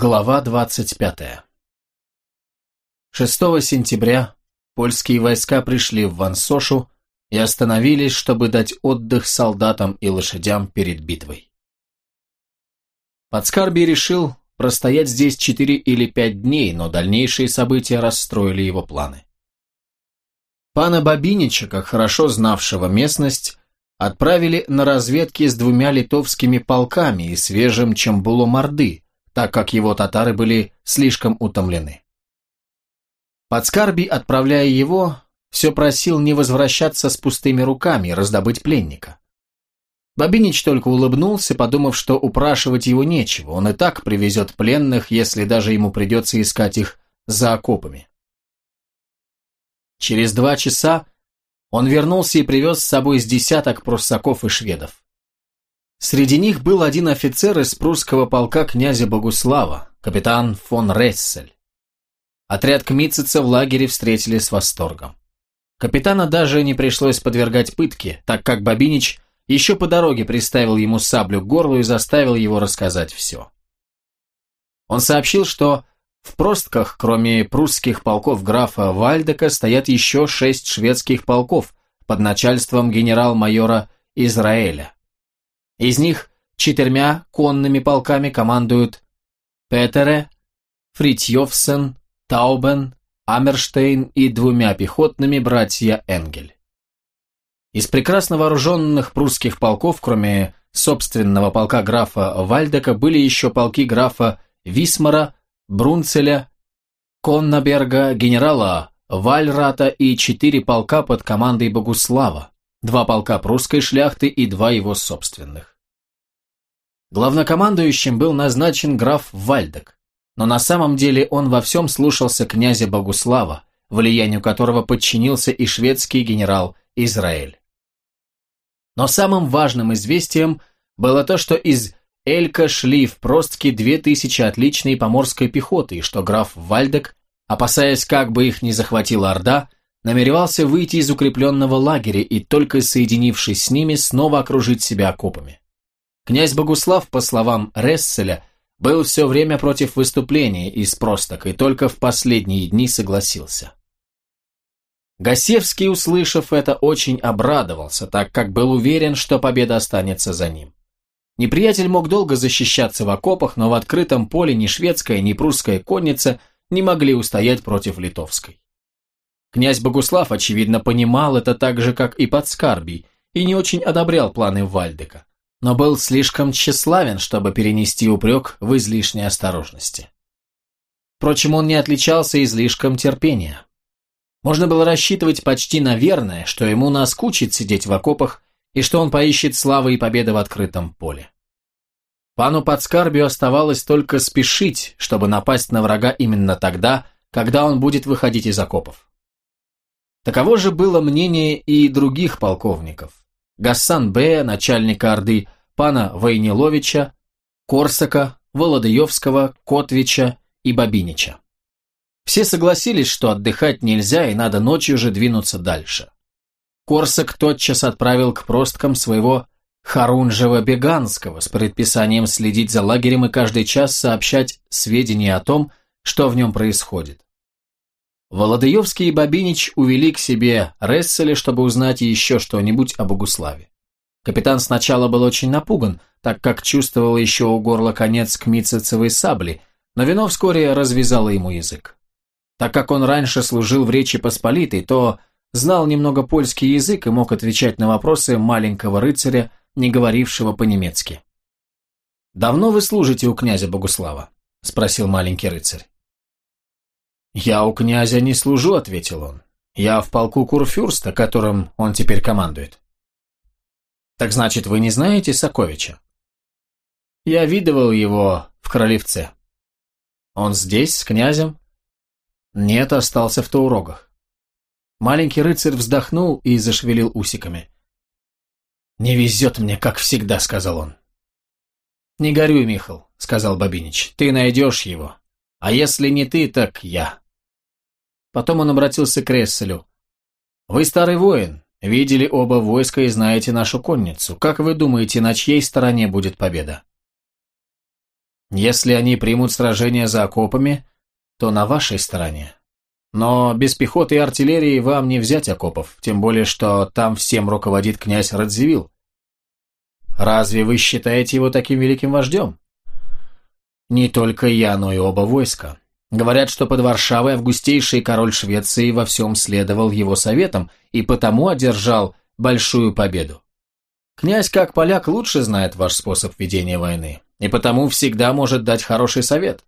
Глава 25 6 сентября польские войска пришли в Вансошу и остановились, чтобы дать отдых солдатам и лошадям перед битвой. Подскарби решил простоять здесь 4 или 5 дней, но дальнейшие события расстроили его планы. Пана Бабинича, хорошо знавшего местность, отправили на разведки с двумя литовскими полками и свежим Чамбуло-Морды, так как его татары были слишком утомлены. Подскарби, отправляя его, все просил не возвращаться с пустыми руками и раздобыть пленника. Бабинич только улыбнулся, подумав, что упрашивать его нечего, он и так привезет пленных, если даже ему придется искать их за окопами. Через два часа он вернулся и привез с собой с десяток пруссаков и шведов. Среди них был один офицер из прусского полка князя Богуслава, капитан фон Рессель. Отряд Кмитцица в лагере встретили с восторгом. Капитана даже не пришлось подвергать пытке, так как Бабинич еще по дороге приставил ему саблю к горлу и заставил его рассказать все. Он сообщил, что в Простках, кроме прусских полков графа Вальдека, стоят еще шесть шведских полков под начальством генерал-майора Израиля. Из них четырьмя конными полками командуют Петере, Фритьёвсен, Таубен, Амерштейн и двумя пехотными братья Энгель. Из прекрасно вооруженных прусских полков, кроме собственного полка графа Вальдека, были еще полки графа Висмара, Брунцеля, Коннаберга, генерала Вальрата и четыре полка под командой Богуслава, два полка прусской шляхты и два его собственных. Главнокомандующим был назначен граф Вальдек, но на самом деле он во всем слушался князя Богуслава, влиянию которого подчинился и шведский генерал Израиль. Но самым важным известием было то, что из Элька шли в Простке две тысячи отличной поморской пехоты, и что граф Вальдек, опасаясь, как бы их не захватила Орда, намеревался выйти из укрепленного лагеря и, только соединившись с ними, снова окружить себя окопами. Князь Богуслав, по словам Ресселя, был все время против выступления из Просток и только в последние дни согласился. Гасевский, услышав это, очень обрадовался, так как был уверен, что победа останется за ним. Неприятель мог долго защищаться в окопах, но в открытом поле ни шведская, ни прусская конница не могли устоять против литовской. Князь Богуслав, очевидно, понимал это так же, как и Подскарбий, и не очень одобрял планы Вальдека, но был слишком тщеславен, чтобы перенести упрек в излишней осторожности. Впрочем, он не отличался излишком терпения. Можно было рассчитывать почти наверное, что ему наскучит сидеть в окопах и что он поищет славы и победы в открытом поле. Пану Подскарбию оставалось только спешить, чтобы напасть на врага именно тогда, когда он будет выходить из окопов. Таково же было мнение и других полковников. Гассан Б, начальника Орды, пана Войниловича, Корсака, Володаевского, Котвича и Бабинича. Все согласились, что отдыхать нельзя и надо ночью же двинуться дальше. Корсак тотчас отправил к просткам своего Харунжева-Беганского с предписанием следить за лагерем и каждый час сообщать сведения о том, что в нем происходит. Володаевский и Бабинич увели к себе Ресселя, чтобы узнать еще что-нибудь о Богуславе. Капитан сначала был очень напуган, так как чувствовал еще у горла конец кмицецевой сабли, но вино вскоре развязало ему язык. Так как он раньше служил в Речи Посполитой, то знал немного польский язык и мог отвечать на вопросы маленького рыцаря, не говорившего по-немецки. «Давно вы служите у князя Богуслава?» – спросил маленький рыцарь. «Я у князя не служу», – ответил он. «Я в полку Курфюрста, которым он теперь командует». «Так значит, вы не знаете Соковича?» «Я видывал его в Королевце». «Он здесь, с князем?» Нет, остался в Таурогах. Маленький рыцарь вздохнул и зашевелил усиками. «Не везет мне, как всегда», — сказал он. «Не горюй, Михал», — сказал Бабинич, — «ты найдешь его. А если не ты, так я». Потом он обратился к Ресселю. «Вы старый воин, видели оба войска и знаете нашу конницу. Как вы думаете, на чьей стороне будет победа?» Если они примут сражение за окопами, то на вашей стороне. Но без пехоты и артиллерии вам не взять окопов, тем более, что там всем руководит князь Радзивилл. Разве вы считаете его таким великим вождем? Не только я, но и оба войска. Говорят, что под Варшавой августейший король Швеции во всем следовал его советам и потому одержал большую победу. Князь, как поляк, лучше знает ваш способ ведения войны, и потому всегда может дать хороший совет.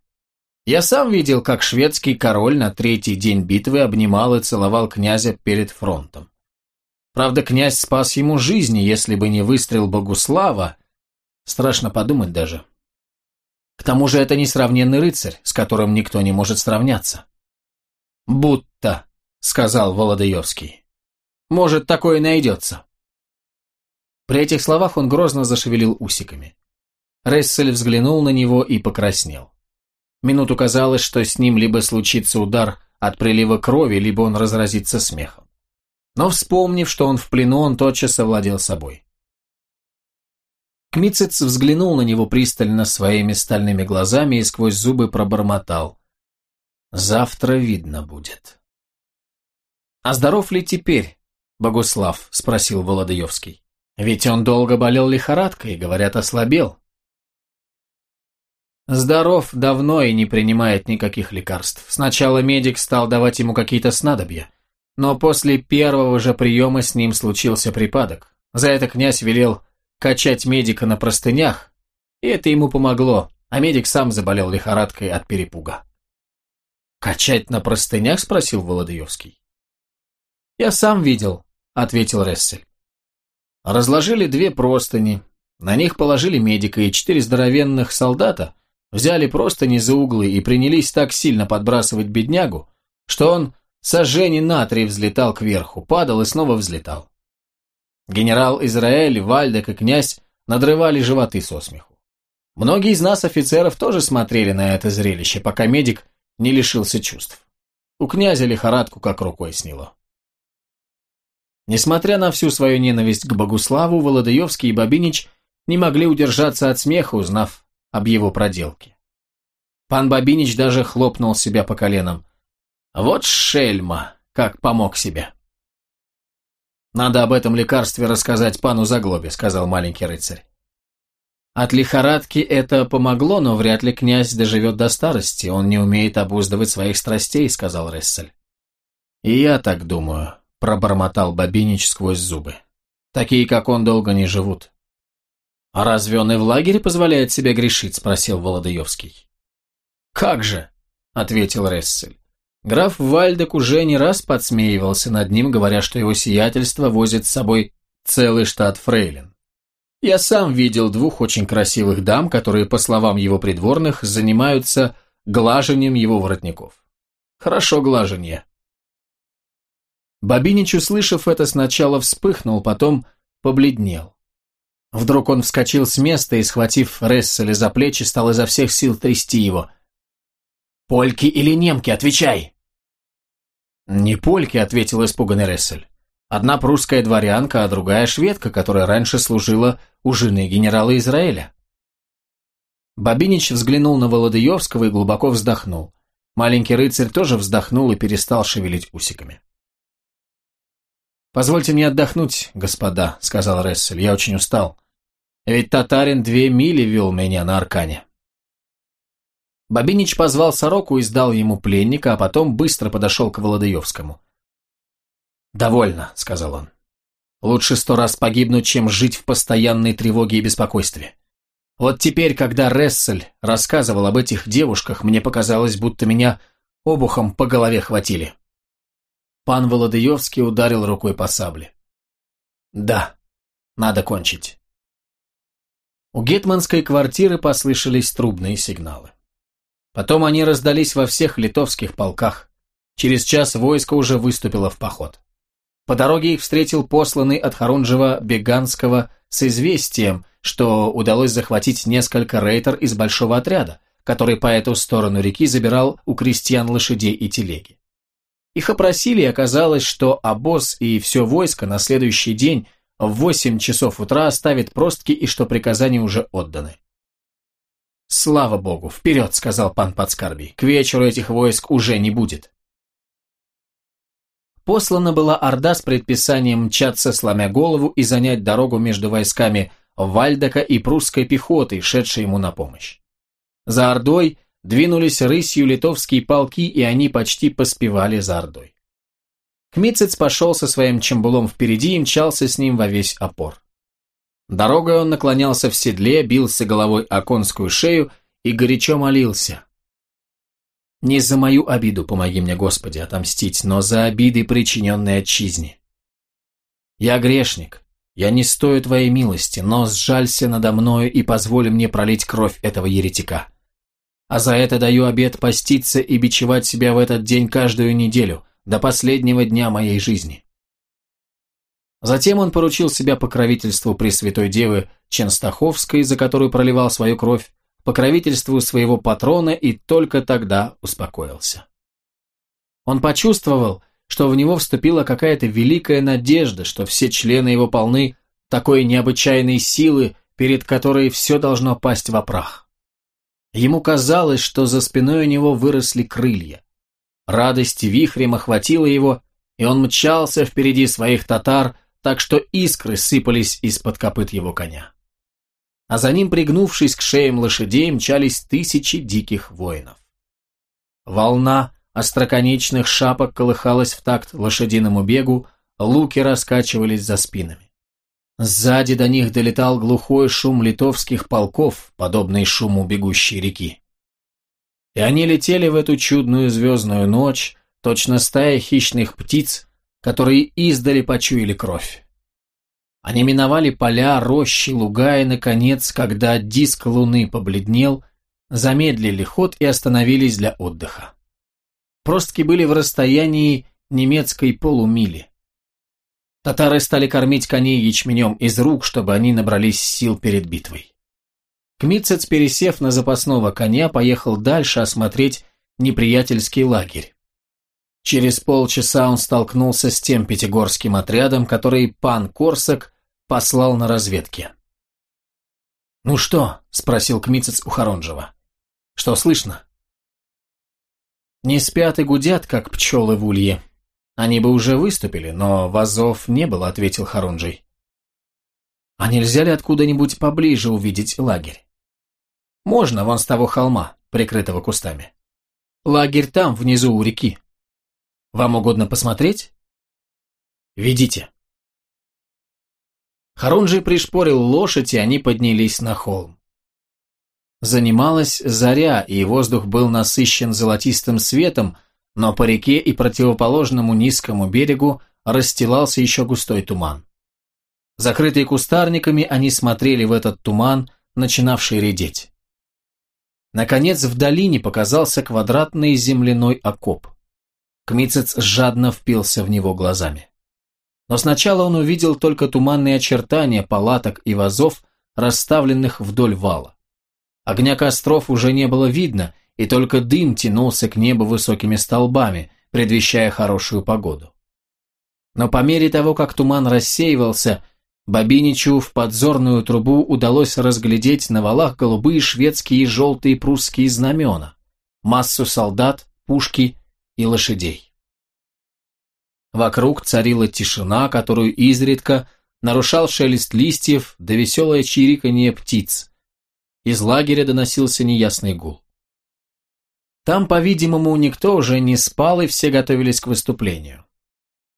Я сам видел, как шведский король на третий день битвы обнимал и целовал князя перед фронтом. Правда, князь спас ему жизни, если бы не выстрел Богуслава. Страшно подумать даже. К тому же это несравненный рыцарь, с которым никто не может сравняться. «Будто», — сказал Володаевский. «Может, такое найдется». При этих словах он грозно зашевелил усиками. Рессель взглянул на него и покраснел. Минуту казалось, что с ним либо случится удар от прилива крови, либо он разразится смехом. Но вспомнив, что он в плену, он тотчас овладел собой. Кмицец взглянул на него пристально своими стальными глазами и сквозь зубы пробормотал. «Завтра видно будет». «А здоров ли теперь, Богуслав?» – спросил Володаевский. «Ведь он долго болел лихорадкой, говорят, ослабел». Здоров давно и не принимает никаких лекарств. Сначала медик стал давать ему какие-то снадобья, но после первого же приема с ним случился припадок. За это князь велел качать медика на простынях, и это ему помогло, а медик сам заболел лихорадкой от перепуга. «Качать на простынях?» – спросил Володаевский. «Я сам видел», – ответил Рессель. Разложили две простыни, на них положили медика и четыре здоровенных солдата, взяли простыни за углы и принялись так сильно подбрасывать беднягу, что он сожжение натрий взлетал кверху, падал и снова взлетал. Генерал Израиль, Вальдек и князь надрывали животы со смеху. Многие из нас, офицеров, тоже смотрели на это зрелище, пока медик не лишился чувств. У князя лихорадку как рукой сняло. Несмотря на всю свою ненависть к Богуславу, Володаевский и Бабинич не могли удержаться от смеха, узнав об его проделке. Пан Бабинич даже хлопнул себя по коленам. «Вот шельма, как помог себе!» «Надо об этом лекарстве рассказать пану Заглобе», — сказал маленький рыцарь. От лихорадки это помогло, но вряд ли князь доживет до старости, он не умеет обуздывать своих страстей, сказал Рессель. И я так думаю, пробормотал Бабинич сквозь зубы. Такие, как он, долго не живут. А разве он и в лагере позволяет себе грешить, спросил Володаевский. Как же, ответил Рессель. Граф Вальдек уже не раз подсмеивался над ним, говоря, что его сиятельство возит с собой целый штат фрейлин. Я сам видел двух очень красивых дам, которые, по словам его придворных, занимаются глажением его воротников. Хорошо глаженье. Бабинич, услышав это, сначала вспыхнул, потом побледнел. Вдруг он вскочил с места и, схватив Ресселя за плечи, стал изо всех сил трясти его – «Польки или немки, отвечай!» «Не польки», — ответил испуганный Рессель. «Одна прусская дворянка, а другая шведка, которая раньше служила у жены генерала Израиля». Бабинич взглянул на Володаевского и глубоко вздохнул. Маленький рыцарь тоже вздохнул и перестал шевелить усиками. «Позвольте мне отдохнуть, господа», — сказал Рессель, — «я очень устал. Ведь татарин две мили вел меня на Аркане». Бабинич позвал сороку и сдал ему пленника, а потом быстро подошел к Володаевскому. «Довольно», — сказал он. «Лучше сто раз погибнуть, чем жить в постоянной тревоге и беспокойстве. Вот теперь, когда Рессель рассказывал об этих девушках, мне показалось, будто меня обухом по голове хватили». Пан Володаевский ударил рукой по сабле. «Да, надо кончить». У гетманской квартиры послышались трубные сигналы. Потом они раздались во всех литовских полках. Через час войско уже выступило в поход. По дороге их встретил посланный от Харунжева Беганского с известием, что удалось захватить несколько рейтер из большого отряда, который по эту сторону реки забирал у крестьян лошадей и телеги. Их опросили, и оказалось, что обоз и все войско на следующий день в 8 часов утра оставит простки и что приказания уже отданы. «Слава богу! Вперед!» — сказал пан Подскарбий. «К вечеру этих войск уже не будет». Послана была Орда с предписанием мчаться, сломя голову, и занять дорогу между войсками Вальдока и прусской пехотой, шедшей ему на помощь. За Ордой двинулись рысью литовские полки, и они почти поспевали за Ордой. Кмицец пошел со своим чембулом впереди и мчался с ним во весь опор. Дорогой он наклонялся в седле, бился головой о конскую шею и горячо молился. «Не за мою обиду помоги мне, Господи, отомстить, но за обиды, причиненные отчизне. Я грешник, я не стою Твоей милости, но сжалься надо мною и позволь мне пролить кровь этого еретика. А за это даю обет поститься и бичевать себя в этот день каждую неделю, до последнего дня моей жизни. Затем он поручил себя покровительству Пресвятой Девы Ченстаховской, за которую проливал свою кровь, покровительству своего патрона и только тогда успокоился. Он почувствовал, что в него вступила какая-то великая надежда, что все члены его полны такой необычайной силы, перед которой все должно пасть в прах. Ему казалось, что за спиной у него выросли крылья. Радость вихрем охватила его, и он мчался впереди своих татар, так что искры сыпались из-под копыт его коня. А за ним, пригнувшись к шеям лошадей, мчались тысячи диких воинов. Волна остроконечных шапок колыхалась в такт лошадиному бегу, луки раскачивались за спинами. Сзади до них долетал глухой шум литовских полков, подобный шуму бегущей реки. И они летели в эту чудную звездную ночь, точно стая хищных птиц, которые издали почуяли кровь. Они миновали поля, рощи, луга и, наконец, когда диск луны побледнел, замедлили ход и остановились для отдыха. Простки были в расстоянии немецкой полумили. Татары стали кормить коней ячменем из рук, чтобы они набрались сил перед битвой. Кмитцец, пересев на запасного коня, поехал дальше осмотреть неприятельский лагерь. Через полчаса он столкнулся с тем пятигорским отрядом, который пан Корсак послал на разведке. «Ну что?» – спросил Кмитцец у Хоронжева. «Что слышно?» «Не спят и гудят, как пчелы в улье. Они бы уже выступили, но вазов не было», – ответил Хоронжий. «А нельзя ли откуда-нибудь поближе увидеть лагерь?» Можно вон с того холма, прикрытого кустами. Лагерь там, внизу у реки. Вам угодно посмотреть? Ведите. Харунжий пришпорил лошадь, и они поднялись на холм. Занималась заря, и воздух был насыщен золотистым светом, но по реке и противоположному низкому берегу расстилался еще густой туман. Закрытые кустарниками, они смотрели в этот туман, начинавший редеть. Наконец в долине показался квадратный земляной окоп. Кмицец жадно впился в него глазами. Но сначала он увидел только туманные очертания палаток и вазов, расставленных вдоль вала. Огня костров уже не было видно, и только дым тянулся к небу высокими столбами, предвещая хорошую погоду. Но по мере того, как туман рассеивался, Бабиничу в подзорную трубу удалось разглядеть на валах голубые шведские и желтые прусские знамена, массу солдат, пушки и лошадей. Вокруг царила тишина, которую изредка нарушал шелест листьев да веселое чириканье птиц. Из лагеря доносился неясный гул. Там, по-видимому, никто уже не спал, и все готовились к выступлению.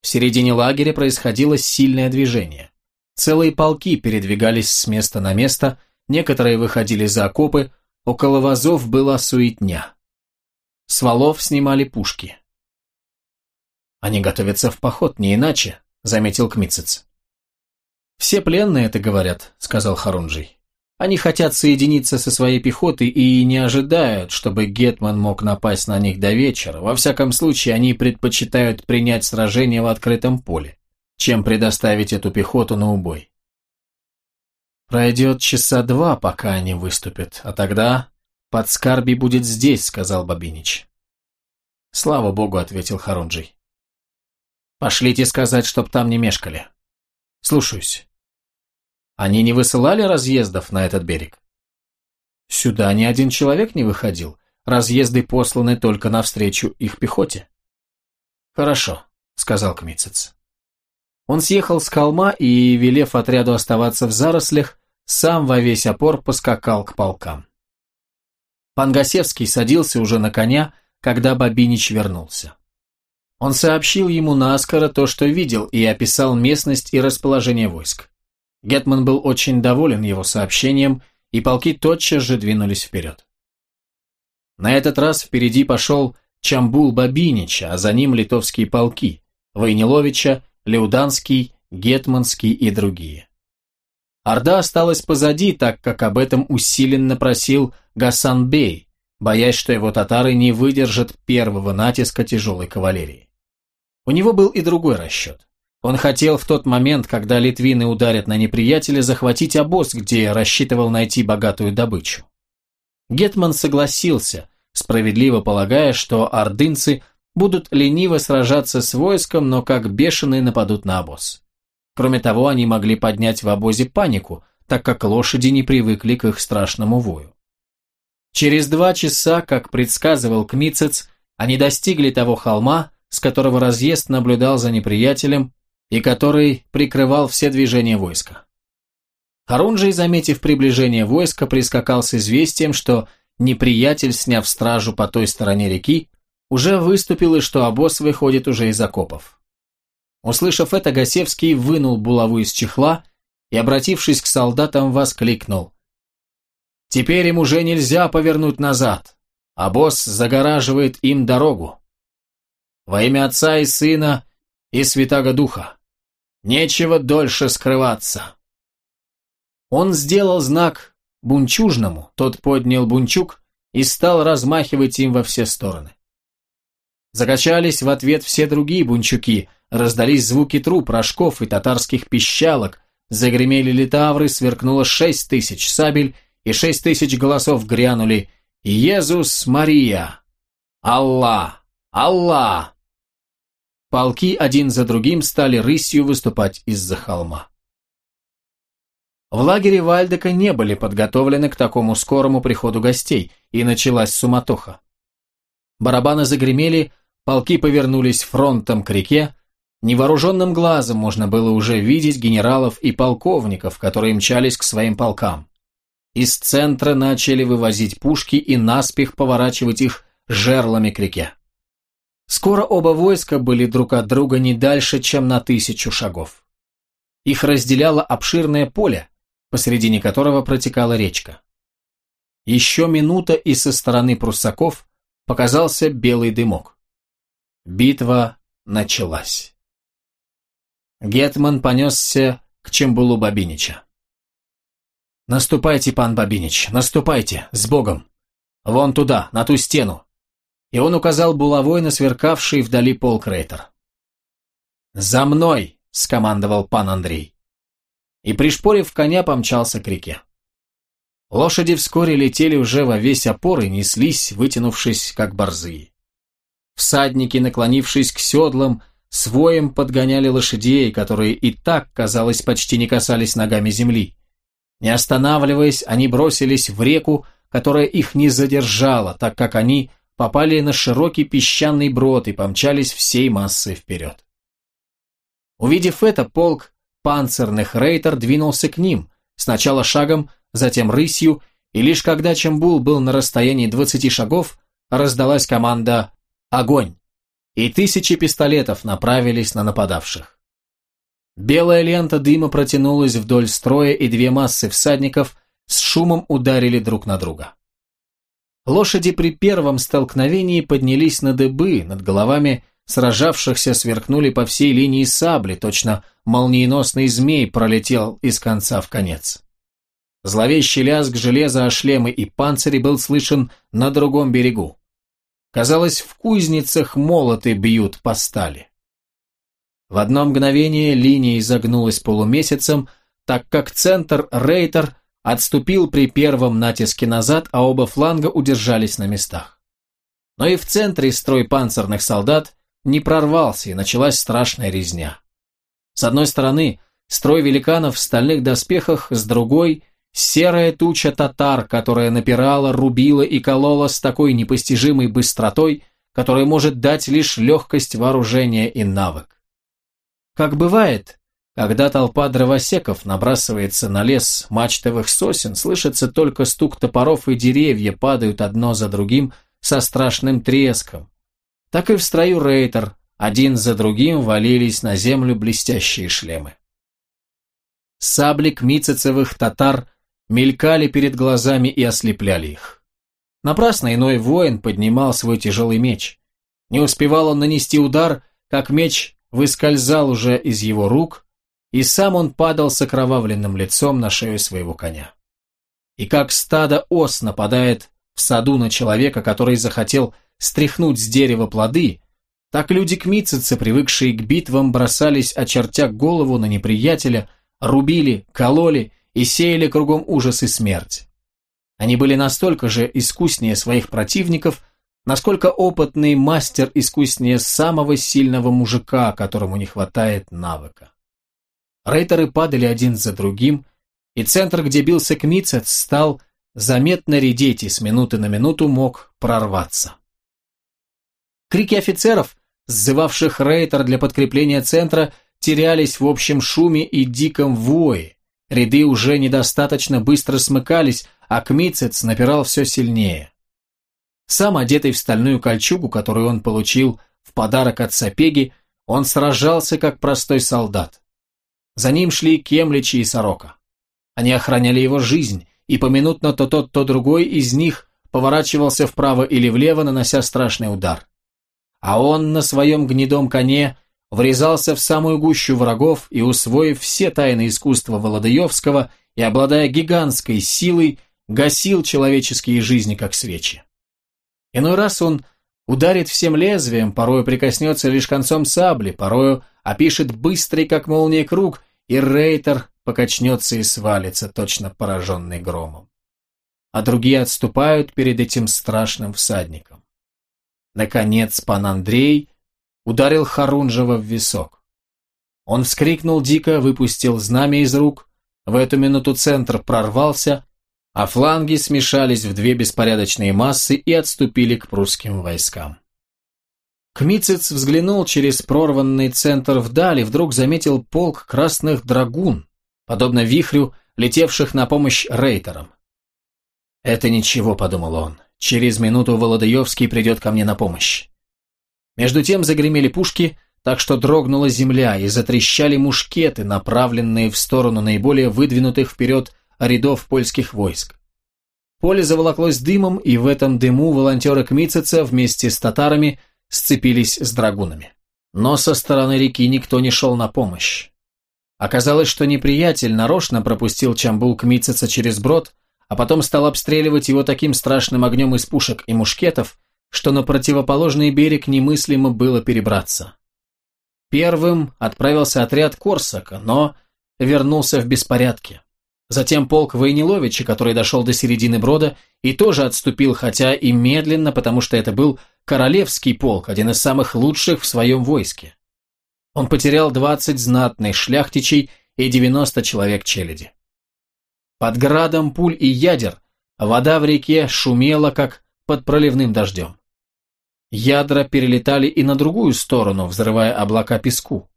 В середине лагеря происходило сильное движение. Целые полки передвигались с места на место, некоторые выходили за окопы, около вазов была суетня. С валов снимали пушки. «Они готовятся в поход, не иначе», — заметил Кмицец. «Все пленные это говорят», — сказал Харунжий. «Они хотят соединиться со своей пехотой и не ожидают, чтобы Гетман мог напасть на них до вечера. Во всяком случае, они предпочитают принять сражение в открытом поле чем предоставить эту пехоту на убой. «Пройдет часа два, пока они выступят, а тогда подскарби будет здесь», — сказал Бабинич. «Слава богу», — ответил Харунжий. «Пошлите сказать, чтоб там не мешкали». «Слушаюсь». «Они не высылали разъездов на этот берег?» Сюда ни один человек не выходил, разъезды посланы только навстречу их пехоте. Хорошо, сказал Кмицец. Он съехал с холма и, велев отряду оставаться в зарослях, сам во весь опор поскакал к полкам. Пангасевский садился уже на коня, когда Бабинич вернулся. Он сообщил ему наскоро то, что видел, и описал местность и расположение войск. Гетман был очень доволен его сообщением, и полки тотчас же двинулись вперед. На этот раз впереди пошел Чамбул Бабинича, а за ним литовские полки – Войниловича, Леуданский, Гетманский и другие. Орда осталась позади, так как об этом усиленно просил Гасан Бей, боясь, что его татары не выдержат первого натиска тяжелой кавалерии. У него был и другой расчет. Он хотел в тот момент, когда литвины ударят на неприятеля, захватить обоз, где рассчитывал найти богатую добычу. Гетман согласился, справедливо полагая, что ордынцы будут лениво сражаться с войском, но как бешеные нападут на обоз. Кроме того, они могли поднять в обозе панику, так как лошади не привыкли к их страшному вою. Через два часа, как предсказывал Кмицец, они достигли того холма, с которого разъезд наблюдал за неприятелем и который прикрывал все движения войска. Харунжий, заметив приближение войска, прискакал с известием, что неприятель, сняв стражу по той стороне реки, уже выступил и что обоз выходит уже из окопов. Услышав это, Гасевский вынул булаву из чехла и, обратившись к солдатам, воскликнул. «Теперь им уже нельзя повернуть назад, а босс загораживает им дорогу. Во имя Отца и Сына и Святаго Духа. Нечего дольше скрываться». Он сделал знак бунчужному, тот поднял бунчук и стал размахивать им во все стороны. Закачались в ответ все другие бунчуки – Раздались звуки труп, рожков и татарских пищалок, загремели литавры, сверкнуло шесть тысяч сабель, и шесть тысяч голосов грянули «Иезус Мария! Аллах! Аллах!» Полки один за другим стали рысью выступать из-за холма. В лагере Вальдека не были подготовлены к такому скорому приходу гостей, и началась суматоха. Барабаны загремели, полки повернулись фронтом к реке, Невооруженным глазом можно было уже видеть генералов и полковников, которые мчались к своим полкам. Из центра начали вывозить пушки и наспех поворачивать их жерлами к реке. Скоро оба войска были друг от друга не дальше, чем на тысячу шагов. Их разделяло обширное поле, посредине которого протекала речка. Еще минута, и со стороны пруссаков показался белый дымок. Битва началась. Гетман понесся к Чембулу Бабинича. «Наступайте, пан Бабинич, наступайте, с Богом! Вон туда, на ту стену!» И он указал булавой на сверкавший вдали пол Крейтер. «За мной!» — скомандовал пан Андрей. И, пришпорив коня, помчался к реке. Лошади вскоре летели уже во весь опор и неслись, вытянувшись, как борзые. Всадники, наклонившись к седлам, Своем подгоняли лошадей, которые и так, казалось, почти не касались ногами земли. Не останавливаясь, они бросились в реку, которая их не задержала, так как они попали на широкий песчаный брод и помчались всей массой вперед. Увидев это, полк панцирных рейтер двинулся к ним, сначала шагом, затем рысью, и лишь когда Чамбул был на расстоянии двадцати шагов, раздалась команда «Огонь!» И тысячи пистолетов направились на нападавших. Белая лента дыма протянулась вдоль строя, и две массы всадников с шумом ударили друг на друга. Лошади при первом столкновении поднялись на дыбы, над головами сражавшихся сверкнули по всей линии сабли, точно молниеносный змей пролетел из конца в конец. Зловещий лязг железа о шлемы и панцири был слышен на другом берегу. Казалось, в кузницах молоты бьют по стали. В одно мгновение линия изогнулась полумесяцем, так как центр Рейтер отступил при первом натиске назад, а оба фланга удержались на местах. Но и в центре строй панцирных солдат не прорвался, и началась страшная резня. С одной стороны, строй великанов в стальных доспехах, с другой серая туча татар, которая напирала, рубила и колола с такой непостижимой быстротой, которая может дать лишь легкость вооружения и навык. Как бывает, когда толпа дровосеков набрасывается на лес мачтовых сосен, слышится только стук топоров, и деревья падают одно за другим со страшным треском. Так и в строю рейтер один за другим валились на землю блестящие шлемы. Сабли кмицецевых татар мелькали перед глазами и ослепляли их. Напрасно иной воин поднимал свой тяжелый меч. Не успевал он нанести удар, как меч выскользал уже из его рук, и сам он падал с окровавленным лицом на шею своего коня. И как стадо ос нападает в саду на человека, который захотел стряхнуть с дерева плоды, так люди кмитцицы, привыкшие к битвам, бросались, очертя голову на неприятеля, рубили, кололи и сеяли кругом ужас и смерть. Они были настолько же искуснее своих противников, насколько опытный мастер искуснее самого сильного мужика, которому не хватает навыка. Рейтеры падали один за другим, и центр, где бился Кмицец, стал заметно редеть и с минуты на минуту мог прорваться. Крики офицеров, сзывавших рейтер для подкрепления центра, терялись в общем шуме и диком вое. Ряды уже недостаточно быстро смыкались, а Кмицец напирал все сильнее. Сам одетый в стальную кольчугу, которую он получил в подарок от Сапеги, он сражался как простой солдат. За ним шли Кемличи и Сорока. Они охраняли его жизнь, и поминутно то тот, то другой из них поворачивался вправо или влево, нанося страшный удар. А он на своем гнедом коне врезался в самую гущу врагов и, усвоив все тайны искусства Володаевского и обладая гигантской силой, гасил человеческие жизни как свечи. Иной раз он ударит всем лезвием, порою прикоснется лишь концом сабли, порою опишет быстрый, как молния, круг, и рейтер покачнется и свалится, точно пораженный громом. А другие отступают перед этим страшным всадником. Наконец пан Андрей ударил Харунжева в висок. Он вскрикнул дико, выпустил знамя из рук, в эту минуту центр прорвался, а фланги смешались в две беспорядочные массы и отступили к прусским войскам. Кмицец взглянул через прорванный центр вдаль и вдруг заметил полк красных драгун, подобно вихрю, летевших на помощь рейтерам. «Это ничего», — подумал он, — «через минуту Володаевский придет ко мне на помощь». Между тем загремели пушки, так что дрогнула земля и затрещали мушкеты, направленные в сторону наиболее выдвинутых вперед рядов польских войск. Поле заволоклось дымом, и в этом дыму волонтеры Кмицеца вместе с татарами сцепились с драгунами. Но со стороны реки никто не шел на помощь. Оказалось, что неприятель нарочно пропустил Чамбул Кмицеца через брод, а потом стал обстреливать его таким страшным огнем из пушек и мушкетов, что на противоположный берег немыслимо было перебраться. Первым отправился отряд Корсака, но вернулся в беспорядке. Затем полк Войниловича, который дошел до середины брода, и тоже отступил, хотя и медленно, потому что это был королевский полк, один из самых лучших в своем войске. Он потерял 20 знатных шляхтичей и 90 человек челяди. Под градом пуль и ядер вода в реке шумела, как под проливным дождем. Ядра перелетали и на другую сторону, взрывая облака песку.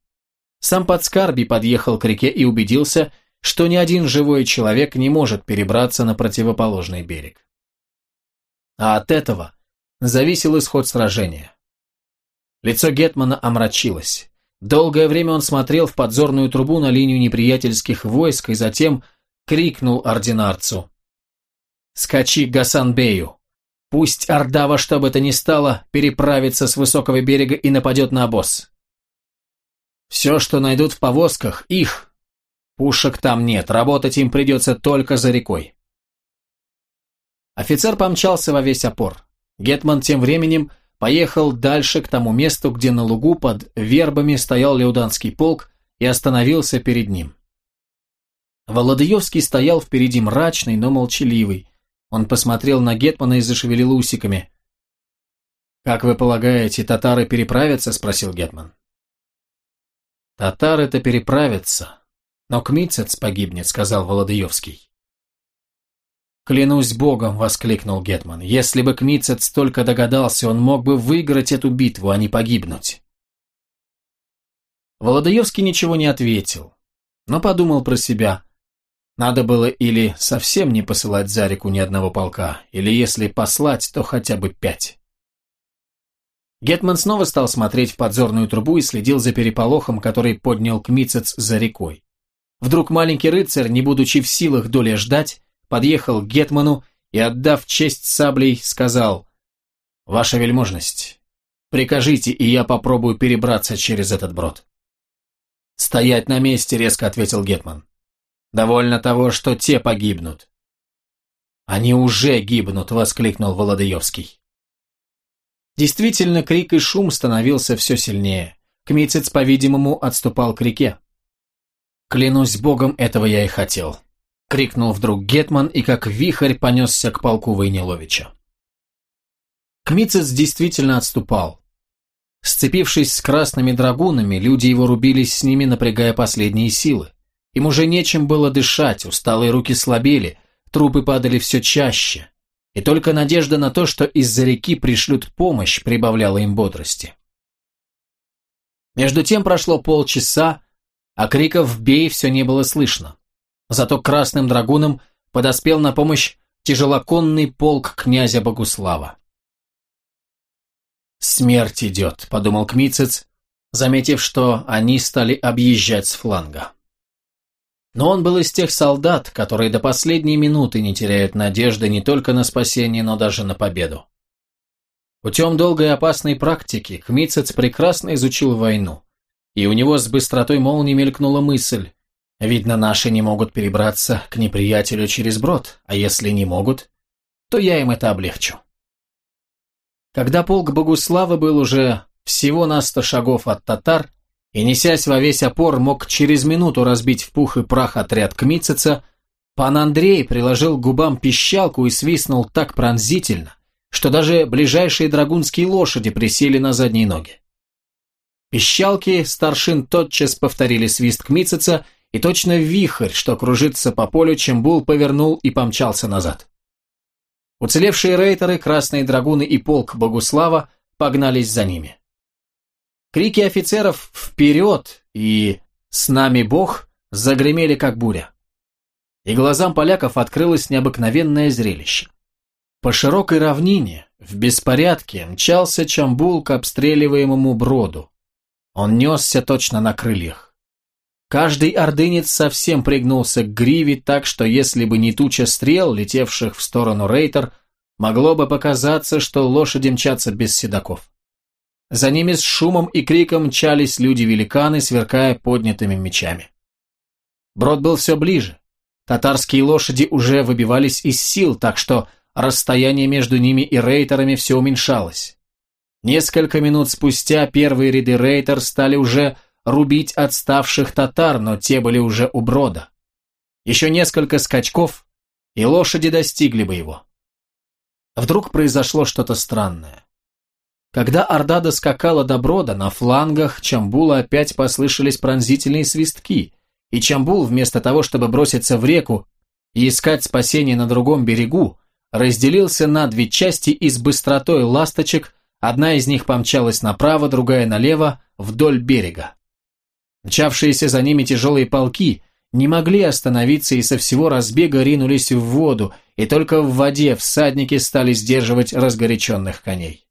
Сам Подскарби подъехал к реке и убедился, что ни один живой человек не может перебраться на противоположный берег. А от этого зависел исход сражения. Лицо Гетмана омрачилось. Долгое время он смотрел в подзорную трубу на линию неприятельских войск и затем крикнул ординарцу. «Скачи к Гасанбею! Пусть Орда во что бы то ни стало переправится с высокого берега и нападет на обоз. Все, что найдут в повозках, их, Пушек там нет, работать им придется только за рекой. Офицер помчался во весь опор. Гетман тем временем поехал дальше к тому месту, где на лугу под вербами стоял Леуданский полк и остановился перед ним. Володаевский стоял впереди мрачный, но молчаливый. Он посмотрел на Гетмана и зашевелил усиками. «Как вы полагаете, татары переправятся?» – спросил Гетман. «Татары-то переправятся, «Но Кмицец погибнет», — сказал Володаевский. «Клянусь богом!» — воскликнул Гетман. «Если бы Кмицец только догадался, он мог бы выиграть эту битву, а не погибнуть». Володаевский ничего не ответил, но подумал про себя. Надо было или совсем не посылать за реку ни одного полка, или если послать, то хотя бы пять. Гетман снова стал смотреть в подзорную трубу и следил за переполохом, который поднял Кмицец за рекой. Вдруг маленький рыцарь, не будучи в силах доли ждать, подъехал к Гетману и, отдав честь саблей, сказал «Ваша вельможность, прикажите, и я попробую перебраться через этот брод». «Стоять на месте», — резко ответил Гетман. «Довольно того, что те погибнут». «Они уже гибнут», — воскликнул Володаевский. Действительно, крик и шум становился все сильнее. Кмицец, по-видимому, отступал к реке. «Клянусь богом, этого я и хотел», — крикнул вдруг Гетман и как вихрь понесся к полку Войниловича. Кмицец действительно отступал. Сцепившись с красными драгунами, люди его рубились с ними, напрягая последние силы. Им уже нечем было дышать, усталые руки слабели, трупы падали все чаще. И только надежда на то, что из-за реки пришлют помощь, прибавляла им бодрости. Между тем прошло полчаса, а криков «бей» все не было слышно. Зато красным драгунам подоспел на помощь тяжелоконный полк князя Богуслава. «Смерть идет», — подумал Кмицец, заметив, что они стали объезжать с фланга. Но он был из тех солдат, которые до последней минуты не теряют надежды не только на спасение, но даже на победу. Путем долгой опасной практики Кмицец прекрасно изучил войну, и у него с быстротой молнии мелькнула мысль, видно, наши не могут перебраться к неприятелю через брод, а если не могут, то я им это облегчу. Когда полк Богуслава был уже всего на сто шагов от татар, и, несясь во весь опор, мог через минуту разбить в пух и прах отряд Кмитцица, пан Андрей приложил к губам пищалку и свистнул так пронзительно, что даже ближайшие драгунские лошади присели на задние ноги. Пищалки старшин тотчас повторили свист Кмитцица, и точно вихрь, что кружится по полю, Чембул повернул и помчался назад. Уцелевшие рейтеры, красные драгуны и полк Богуслава погнались за ними. Крики офицеров «Вперед!» и «С нами Бог!» загремели как буря. И глазам поляков открылось необыкновенное зрелище. По широкой равнине, в беспорядке, мчался Чамбул к обстреливаемому броду. Он несся точно на крыльях. Каждый ордынец совсем пригнулся к гриве так, что если бы не туча стрел, летевших в сторону рейтер, могло бы показаться, что лошади мчатся без седаков. За ними с шумом и криком мчались люди-великаны, сверкая поднятыми мечами. Брод был все ближе. Татарские лошади уже выбивались из сил, так что расстояние между ними и рейтерами все уменьшалось. Несколько минут спустя первые ряды рейтер стали уже рубить отставших татар, но те были уже у брода. Еще несколько скачков, и лошади достигли бы его. Вдруг произошло что-то странное. Когда Орда доскакала до брода, на флангах Чамбула опять послышались пронзительные свистки, и Чамбул, вместо того, чтобы броситься в реку и искать спасение на другом берегу, разделился на две части и с быстротой ласточек, одна из них помчалась направо, другая налево, вдоль берега. Мчавшиеся за ними тяжелые полки не могли остановиться и со всего разбега ринулись в воду, и только в воде всадники стали сдерживать разгоряченных коней.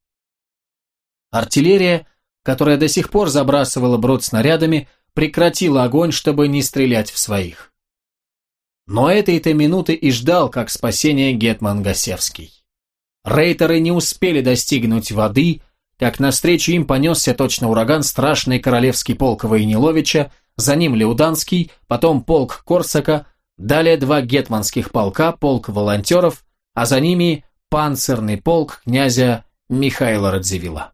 Артиллерия, которая до сих пор забрасывала брод снарядами, прекратила огонь, чтобы не стрелять в своих. Но этой-то минуты и ждал, как спасение Гетман Гасевский. Рейтеры не успели достигнуть воды, как навстречу им понесся точно ураган страшный королевский полк Войниловича, за ним Леуданский, потом полк Корсака, далее два гетманских полка, полк волонтеров, а за ними панцирный полк князя Михаила Радзивилла.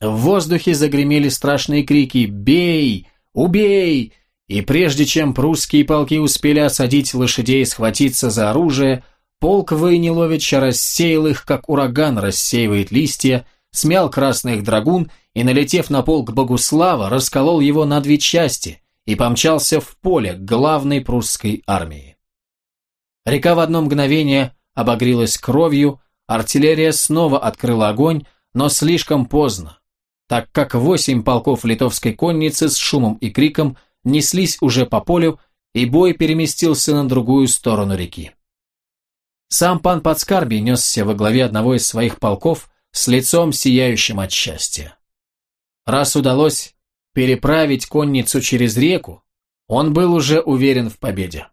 В воздухе загремели страшные крики «Бей! Убей!» И прежде чем прусские полки успели осадить лошадей и схватиться за оружие, полк Войниловича рассеял их, как ураган рассеивает листья, смял красных драгун и, налетев на полк Богуслава, расколол его на две части и помчался в поле главной прусской армии. Река в одно мгновение обогрелась кровью, артиллерия снова открыла огонь, но слишком поздно, так как восемь полков литовской конницы с шумом и криком неслись уже по полю, и бой переместился на другую сторону реки. Сам пан Подскарби несся во главе одного из своих полков с лицом сияющим от счастья. Раз удалось переправить конницу через реку, он был уже уверен в победе.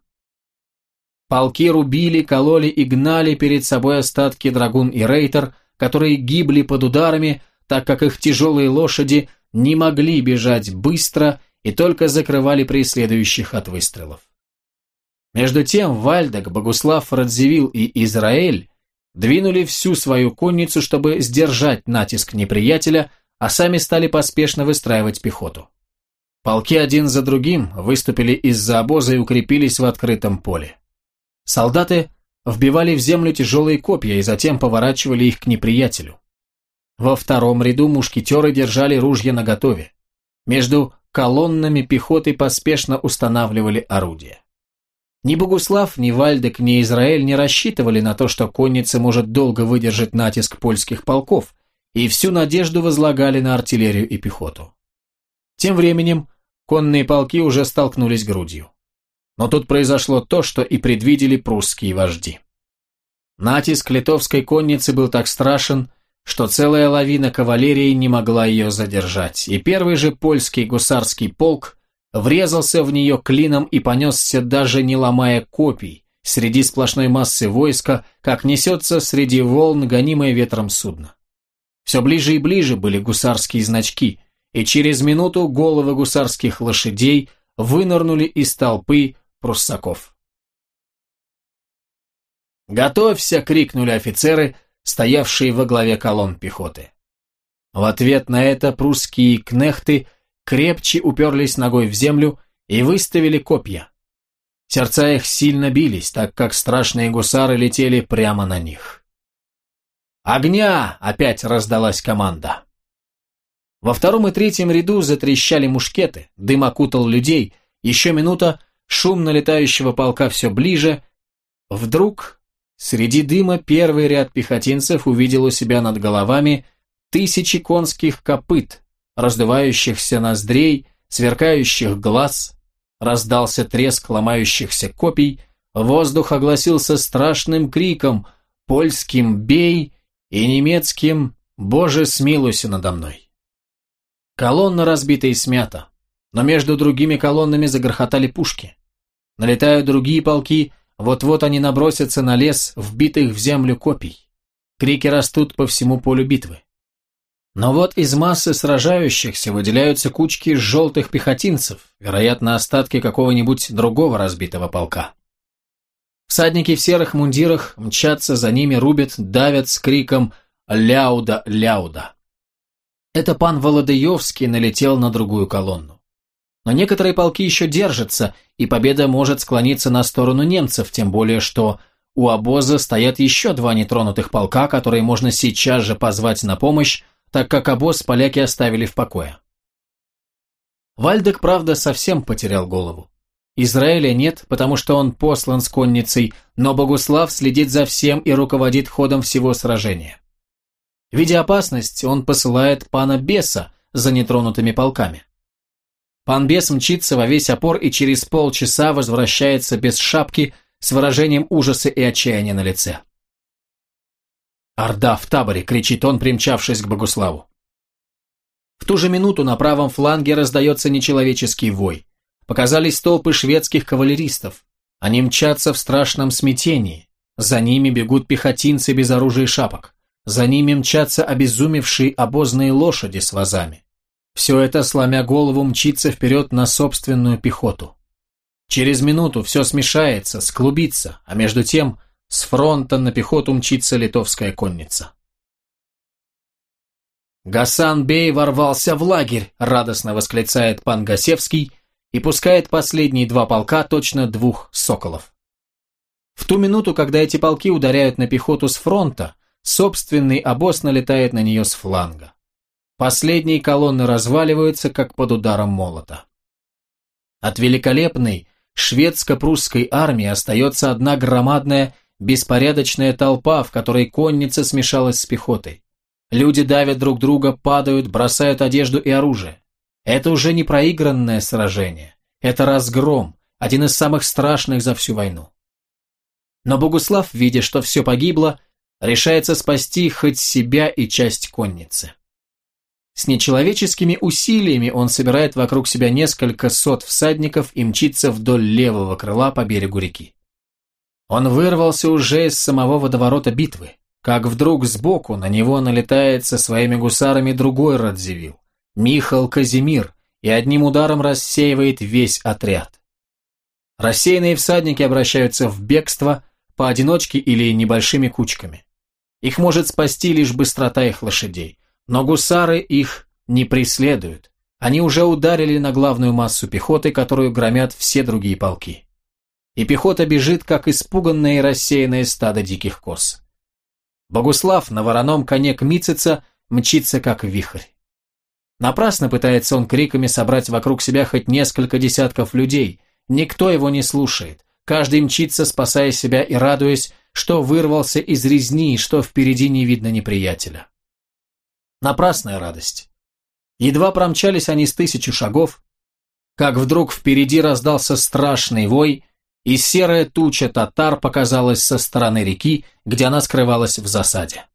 Полки рубили, кололи и гнали перед собой остатки драгун и рейтер, которые гибли под ударами, так как их тяжелые лошади не могли бежать быстро и только закрывали преследующих от выстрелов. Между тем Вальдек, Богуслав, Радзивилл и Израиль двинули всю свою конницу, чтобы сдержать натиск неприятеля, а сами стали поспешно выстраивать пехоту. Полки один за другим выступили из-за обоза и укрепились в открытом поле. Солдаты вбивали в землю тяжелые копья и затем поворачивали их к неприятелю. Во втором ряду мушкетеры держали ружья наготове. Между колоннами пехоты поспешно устанавливали орудия. Ни Богуслав, ни Вальдек, ни Израиль не рассчитывали на то, что конница может долго выдержать натиск польских полков, и всю надежду возлагали на артиллерию и пехоту. Тем временем конные полки уже столкнулись грудью. Но тут произошло то, что и предвидели прусские вожди. Натиск литовской конницы был так страшен, что целая лавина кавалерии не могла ее задержать, и первый же польский гусарский полк врезался в нее клином и понесся, даже не ломая копий, среди сплошной массы войска, как несется среди волн, гонимое ветром судно. Все ближе и ближе были гусарские значки, и через минуту головы гусарских лошадей вынырнули из толпы пруссаков. «Готовься!» — крикнули офицеры, стоявшие во главе колонн пехоты. В ответ на это прусские кнехты крепче уперлись ногой в землю и выставили копья. Сердца их сильно бились, так как страшные гусары летели прямо на них. «Огня!» — опять раздалась команда. Во втором и третьем ряду затрещали мушкеты, дым окутал людей, еще минута, шум налетающего полка все ближе. Вдруг среди дыма первый ряд пехотинцев увидел у себя над головами тысячи конских копыт, раздувающихся ноздрей, сверкающих глаз, раздался треск ломающихся копий, воздух огласился страшным криком «Польским бей!» и немецким «Боже, смилуйся надо мной!». Колонна разбита и смята, но между другими колоннами загрохотали пушки. Налетают другие полки, вот-вот они набросятся на лес, вбитых в землю копий. Крики растут по всему полю битвы. Но вот из массы сражающихся выделяются кучки желтых пехотинцев, вероятно, остатки какого-нибудь другого разбитого полка. Всадники в серых мундирах мчатся за ними, рубят, давят с криком «Ляуда! Ляуда!». Это пан Володоевский налетел на другую колонну. Но некоторые полки еще держатся, и победа может склониться на сторону немцев, тем более что у обоза стоят еще два нетронутых полка, которые можно сейчас же позвать на помощь, так как обоз поляки оставили в покое. Вальдек, правда, совсем потерял голову. Израиля нет, потому что он послан с конницей, но Богуслав следит за всем и руководит ходом всего сражения. Видя опасность, он посылает пана Беса за нетронутыми полками. Пан Бес мчится во весь опор и через полчаса возвращается без шапки с выражением ужаса и отчаяния на лице. «Орда в таборе!» — кричит он, примчавшись к Богуславу. В ту же минуту на правом фланге раздается нечеловеческий вой. Показались толпы шведских кавалеристов. Они мчатся в страшном смятении. За ними бегут пехотинцы без оружия и шапок. За ними мчатся обезумевшие обозные лошади с вазами. Все это, сломя голову, мчится вперед на собственную пехоту. Через минуту все смешается, склубится, а между тем с фронта на пехоту мчится литовская конница. «Гасан Бей ворвался в лагерь», — радостно восклицает пан Гасевский и пускает последние два полка, точно двух соколов. В ту минуту, когда эти полки ударяют на пехоту с фронта, собственный обоз налетает на нее с фланга. Последние колонны разваливаются, как под ударом молота. От великолепной, шведско-прусской армии остается одна громадная, беспорядочная толпа, в которой конница смешалась с пехотой. Люди давят друг друга, падают, бросают одежду и оружие. Это уже не проигранное сражение. Это разгром, один из самых страшных за всю войну. Но Богуслав, видя, что все погибло, решается спасти хоть себя и часть конницы. С нечеловеческими усилиями он собирает вокруг себя несколько сот всадников и мчится вдоль левого крыла по берегу реки. Он вырвался уже из самого водоворота битвы, как вдруг сбоку на него налетает со своими гусарами другой Радзивилл, Михал Казимир, и одним ударом рассеивает весь отряд. Рассеянные всадники обращаются в бегство, поодиночке или небольшими кучками. Их может спасти лишь быстрота их лошадей, но гусары их не преследуют. Они уже ударили на главную массу пехоты, которую громят все другие полки. И пехота бежит, как испуганное и рассеянное стадо диких коз. Богуслав на вороном коне Кмитцица мчится, как вихрь. Напрасно пытается он криками собрать вокруг себя хоть несколько десятков людей. Никто его не слушает. Каждый мчится, спасая себя и радуясь, что вырвался из резни и что впереди не видно неприятеля. Напрасная радость. Едва промчались они с тысячи шагов, как вдруг впереди раздался страшный вой, и серая туча татар показалась со стороны реки, где она скрывалась в засаде.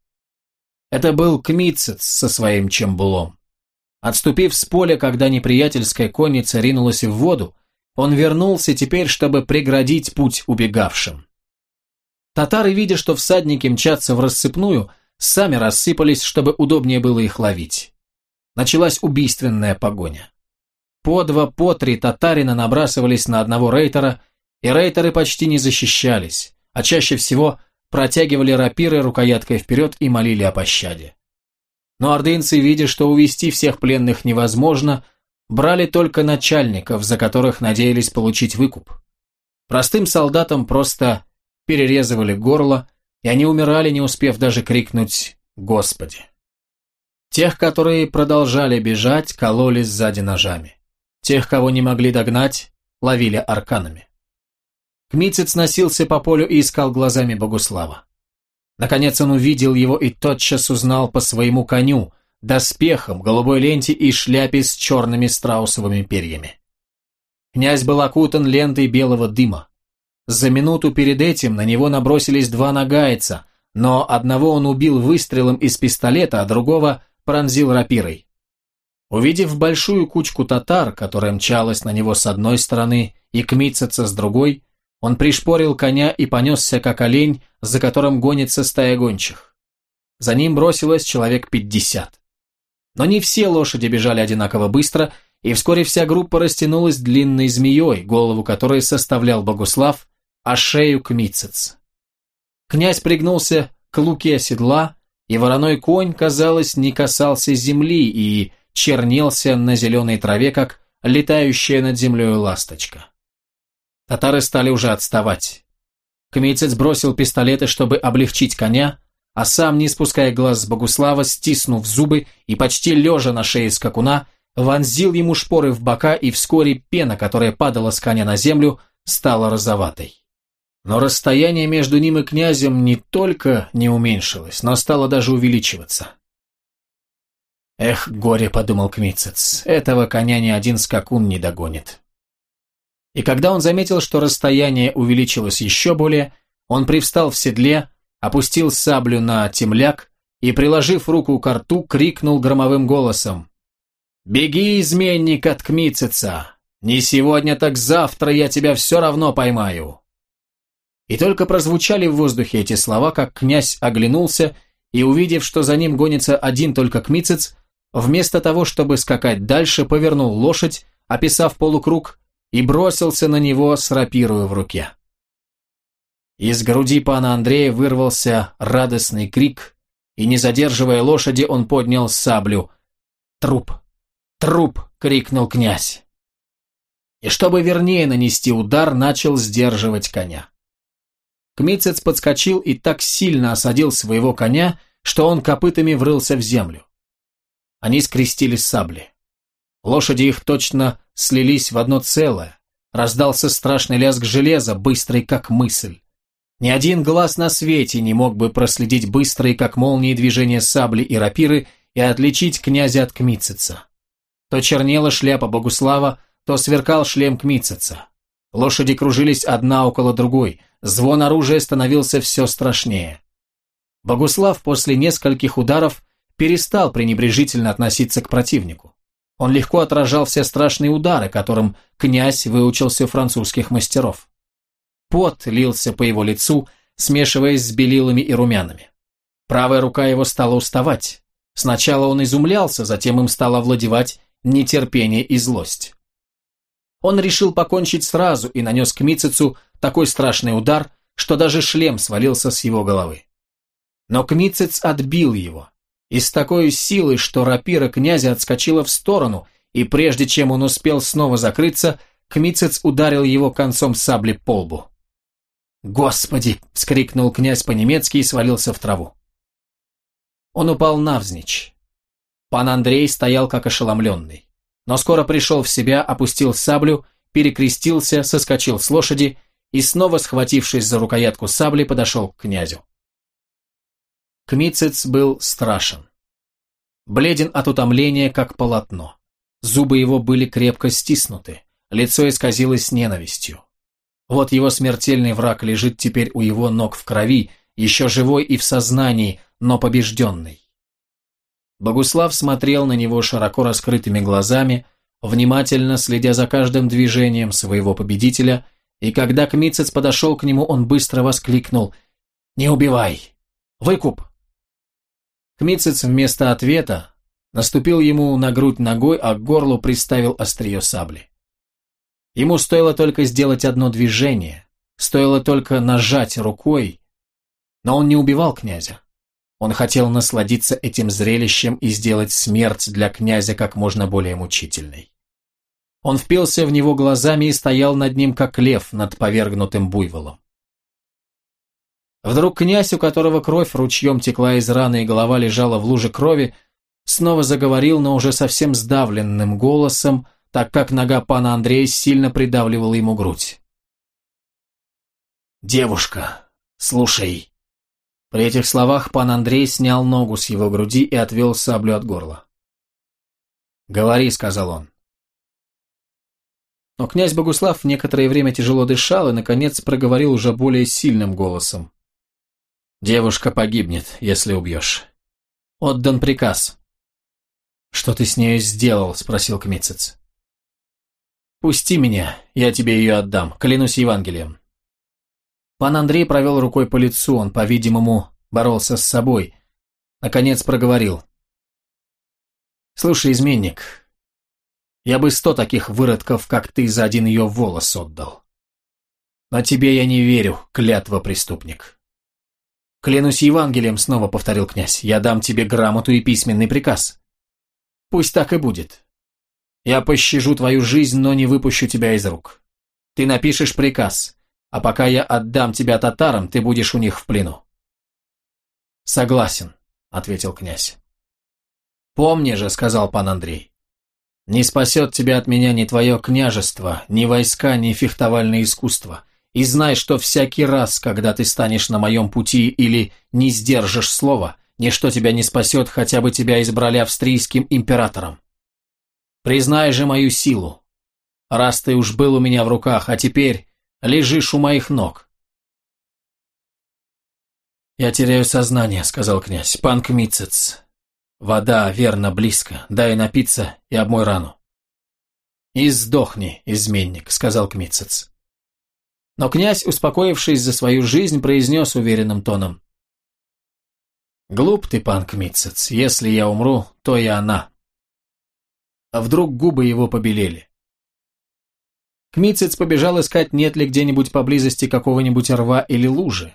Это был Кмицец со своим чембулом. Отступив с поля, когда неприятельская конница ринулась в воду, он вернулся теперь, чтобы преградить путь убегавшим. Татары, видя, что всадники мчатся в рассыпную, сами рассыпались, чтобы удобнее было их ловить. Началась убийственная погоня. По два, по три татарина набрасывались на одного рейтера, и рейтеры почти не защищались, а чаще всего протягивали рапиры рукояткой вперед и молили о пощаде. Но ордынцы, видя, что увести всех пленных невозможно, брали только начальников, за которых надеялись получить выкуп. Простым солдатам просто перерезывали горло, и они умирали, не успев даже крикнуть «Господи!». Тех, которые продолжали бежать, кололи сзади ножами. Тех, кого не могли догнать, ловили арканами. Кмицец носился по полю и искал глазами Богуслава. Наконец он увидел его и тотчас узнал по своему коню, доспехам, голубой ленте и шляпе с черными страусовыми перьями. Князь был окутан лентой белого дыма. За минуту перед этим на него набросились два нагайца, но одного он убил выстрелом из пистолета, а другого пронзил рапирой. Увидев большую кучку татар, которая мчалась на него с одной стороны и кмицаться с другой, он пришпорил коня и понесся, как олень, за которым гонится стая гончих. За ним бросилось человек пятьдесят. Но не все лошади бежали одинаково быстро, и вскоре вся группа растянулась длинной змеей, голову которой составлял Богуслав, а шею Кмицец. Князь пригнулся к луке седла, и вороной конь, казалось, не касался земли и чернелся на зеленой траве, как летающая над землей ласточка. Татары стали уже отставать. Кмейцец бросил пистолеты, чтобы облегчить коня, а сам, не спуская глаз с Богуслава, стиснув зубы и почти лежа на шее скакуна, вонзил ему шпоры в бока, и вскоре пена, которая падала с коня на землю, стала розоватой. Но расстояние между ним и князем не только не уменьшилось, но стало даже увеличиваться. «Эх, горе», — подумал Кмицец, — «этого коня ни один скакун не догонит». И когда он заметил, что расстояние увеличилось еще более, он привстал в седле, опустил саблю на темляк и, приложив руку к рту, крикнул громовым голосом «Беги, изменник, от Кмицеца! Не сегодня, так завтра я тебя все равно поймаю!» И только прозвучали в воздухе эти слова, как князь оглянулся и, увидев, что за ним гонится один только Кмицец, вместо того, чтобы скакать дальше, повернул лошадь, описав полукруг, и бросился на него с рапирою в руке. Из груди пана Андрея вырвался радостный крик, и, не задерживая лошади, он поднял саблю. «Труп! Труп!» — крикнул князь. И чтобы вернее нанести удар, начал сдерживать коня. Кмицец подскочил и так сильно осадил своего коня, что он копытами врылся в землю. Они скрестили сабли. Лошади их точно слились в одно целое. раздался страшный лязг железа, быстрый как мысль. Ни один глаз на свете не мог бы проследить быстрые, как молнии, движения сабли и рапиры и отличить князя от Кмитцица. То чернела шляпа Богуслава, то сверкал шлем Кмитцица. Лошади кружились одна около другой, звон оружия становился все страшнее. Богуслав после нескольких ударов перестал пренебрежительно относиться к противнику. Он легко отражал все страшные удары, которым князь выучился у французских мастеров. Пот лился по его лицу, смешиваясь с белилами и румянами. Правая рука его стала уставать. Сначала он изумлялся, затем им стало овладевать нетерпение и злость. Он решил покончить сразу и нанес к Мицицу такой страшный удар, что даже шлем свалился с его головы. Но Кмицец отбил его, и с такой силой, что рапира князя отскочила в сторону, и прежде чем он успел снова закрыться, Кмицец ударил его концом сабли по лбу. «Господи!» — вскрикнул князь по-немецки и свалился в траву. Он упал навзничь. Пан Андрей стоял как ошеломленный. Но скоро пришел в себя, опустил саблю, перекрестился, соскочил с лошади и, снова схватившись за рукоятку сабли, подошел к князю. Кмицец был страшен. Бледен от утомления, как полотно. Зубы его были крепко стиснуты, лицо исказилось ненавистью. Вот его смертельный враг лежит теперь у его ног в крови, еще живой и в сознании, но побежденный. Богуслав смотрел на него широко раскрытыми глазами, внимательно следя за каждым движением своего победителя, и когда Кмицец подошел к нему, он быстро воскликнул «Не убивай! Выкуп!» Кмицец вместо ответа наступил ему на грудь ногой, а к горлу приставил острие сабли. Ему стоило только сделать одно движение, стоило только нажать рукой, но он не убивал князя. Он хотел насладиться этим зрелищем и сделать смерть для князя как можно более мучительной. Он впился в него глазами и стоял над ним, как лев над повергнутым буйволом. Вдруг князь, у которого кровь ручьем текла из раны и голова лежала в луже крови, снова заговорил, но уже совсем сдавленным голосом, так как нога пана Андрея сильно придавливала ему грудь. «Девушка, слушай». При этих словах пан Андрей снял ногу с его груди и отвел саблю от горла. «Говори», — сказал он. Но князь Богуслав некоторое время тяжело дышал и, наконец, проговорил уже более сильным голосом. «Девушка погибнет, если убьешь. Отдан приказ». «Что ты с нею сделал?» — спросил Кмитцец. «Пусти меня, я тебе ее отдам, клянусь Евангелием». Пан Андрей провел рукой по лицу, он, по-видимому, боролся с собой. Наконец проговорил. «Слушай, изменник, я бы сто таких выродков, как ты, за один ее волос отдал. Но тебе я не верю, клятва преступник». «Клянусь Евангелием», — снова повторил князь, — «я дам тебе грамоту и письменный приказ». «Пусть так и будет. Я пощажу твою жизнь, но не выпущу тебя из рук. Ты напишешь приказ, а пока я отдам тебя татарам, ты будешь у них в плену. Согласен, ответил князь. Помни же, сказал пан Андрей, не спасет тебя от меня ни твое княжество, ни войска, ни фехтовальное искусство. И знай, что всякий раз, когда ты станешь на моем пути или не сдержишь слова, ничто тебя не спасет, хотя бы тебя избрали австрийским императором. Признай же мою силу. Раз ты уж был у меня в руках, а теперь лежишь у моих ног. «Я теряю сознание», — сказал князь. «Пан Кмитцец. Вода, верно, близко. Дай напиться и обмой рану». «И сдохни, изменник», — сказал Кмитцец. Но князь, успокоившись за свою жизнь, произнес уверенным тоном. «Глуп ты, пан Кмитцец. Если я умру, то и она». А вдруг губы его побелели? Кмицец побежал искать, нет ли где-нибудь поблизости какого-нибудь рва или лужи.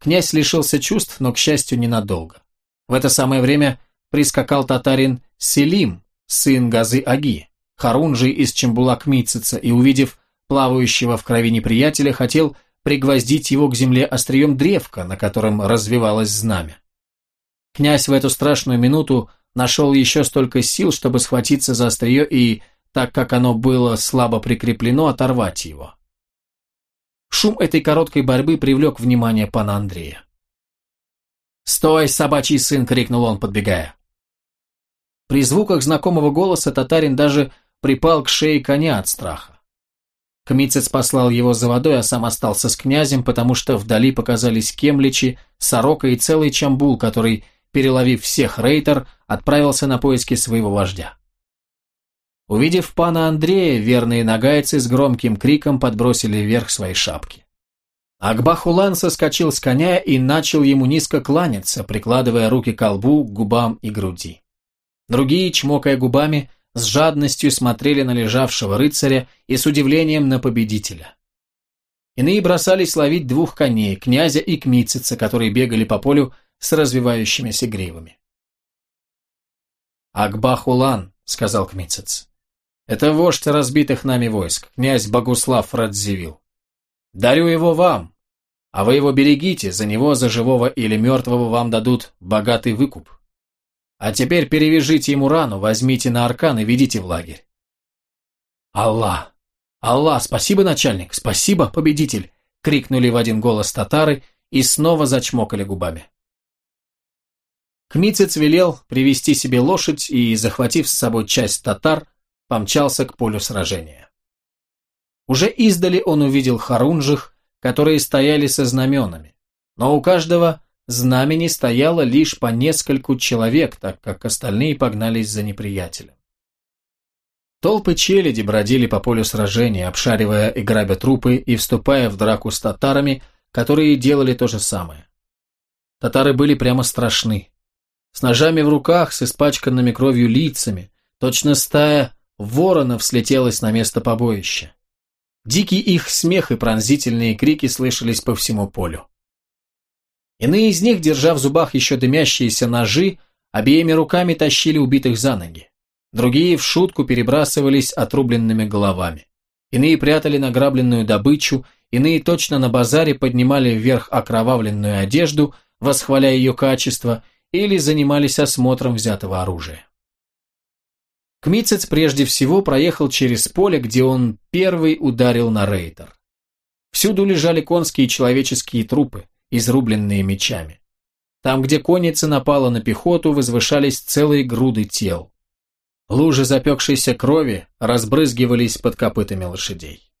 Князь лишился чувств, но, к счастью, ненадолго. В это самое время прискакал татарин Селим, сын Газы Аги, Харунжий из Чембула Кмитцица, и, увидев плавающего в крови неприятеля, хотел пригвоздить его к земле острием древка, на котором развивалось знамя. Князь в эту страшную минуту нашел еще столько сил, чтобы схватиться за острие и, так как оно было слабо прикреплено, оторвать его. Шум этой короткой борьбы привлек внимание пана Андрея. «Стой, собачий сын!» — крикнул он, подбегая. При звуках знакомого голоса татарин даже припал к шее коня от страха. Кмицец послал его за водой, а сам остался с князем, потому что вдали показались кемличи, сорока и целый чамбул, который, переловив всех рейтер, отправился на поиски своего вождя. Увидев пана Андрея, верные нагайцы с громким криком подбросили вверх свои шапки. Акбахулан соскочил с коня и начал ему низко кланяться, прикладывая руки к колбу, к губам и груди. Другие, чмокая губами, с жадностью смотрели на лежавшего рыцаря и с удивлением на победителя. Иные бросались ловить двух коней, князя и кмитцица, которые бегали по полю с развивающимися гривами. «Акбахулан», — сказал кмитцец, — «это вождь разбитых нами войск, князь Богуслав Радзивилл. Дарю его вам, а вы его берегите, за него, за живого или мертвого вам дадут богатый выкуп». А теперь перевяжите ему рану, возьмите на аркан и ведите в лагерь. Аллах! Аллах! Спасибо, начальник! Спасибо, победитель! Крикнули в один голос татары и снова зачмокали губами. Кмицец велел привести себе лошадь и, захватив с собой часть татар, помчался к полю сражения. Уже издали он увидел харунжих, которые стояли со знаменами, но у каждого знамени стояло лишь по нескольку человек, так как остальные погнались за неприятелем. Толпы челяди бродили по полю сражения, обшаривая и грабя трупы и вступая в драку с татарами, которые делали то же самое. Татары были прямо страшны. С ножами в руках, с испачканными кровью лицами, точно стая воронов слетелась на место побоища. Дикий их смех и пронзительные крики слышались по всему полю. Иные из них, держа в зубах еще дымящиеся ножи, обеими руками тащили убитых за ноги. Другие в шутку перебрасывались отрубленными головами. Иные прятали награбленную добычу, иные точно на базаре поднимали вверх окровавленную одежду, восхваляя ее качество, или занимались осмотром взятого оружия. Кмицец прежде всего проехал через поле, где он первый ударил на рейтер. Всюду лежали конские и человеческие трупы изрубленные мечами. Там, где конница напала на пехоту, возвышались целые груды тел. Лужи запекшейся крови разбрызгивались под копытами лошадей.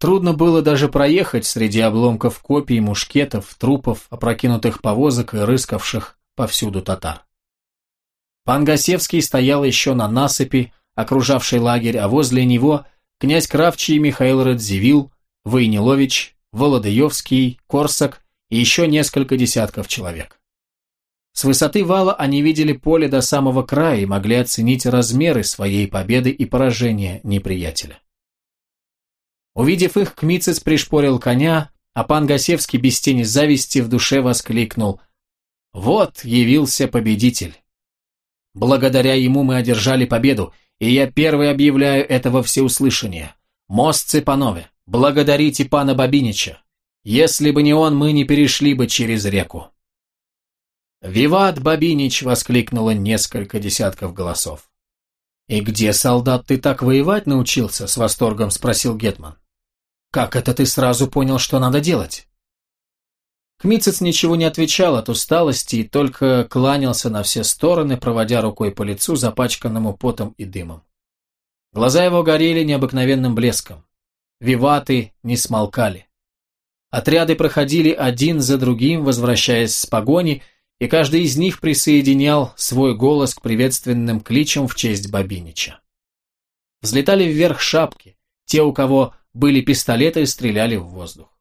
Трудно было даже проехать среди обломков копий, мушкетов, трупов, опрокинутых повозок и рыскавших повсюду татар. Пан Гасевский стоял еще на насыпи, окружавшей лагерь, а возле него князь Кравчий Михаил Радзивилл, Войнилович, Володаевский, Корсак и еще несколько десятков человек. С высоты вала они видели поле до самого края и могли оценить размеры своей победы и поражения неприятеля. Увидев их, Кмицец пришпорил коня, а пан Гасевский без тени зависти в душе воскликнул «Вот явился победитель! Благодаря ему мы одержали победу, и я первый объявляю это во всеуслышание. Мост панове, благодарите пана Бабинича, если бы не он, мы не перешли бы через реку. «Виват, Бабинич!» — воскликнуло несколько десятков голосов. «И где, солдат, ты так воевать научился?» — с восторгом спросил Гетман. «Как это ты сразу понял, что надо делать?» Кмицец ничего не отвечал от усталости и только кланялся на все стороны, проводя рукой по лицу, запачканному потом и дымом. Глаза его горели необыкновенным блеском. Виваты не смолкали. Отряды проходили один за другим, возвращаясь с погони, и каждый из них присоединял свой голос к приветственным кличам в честь Бабинича. Взлетали вверх шапки, те, у кого были пистолеты, стреляли в воздух.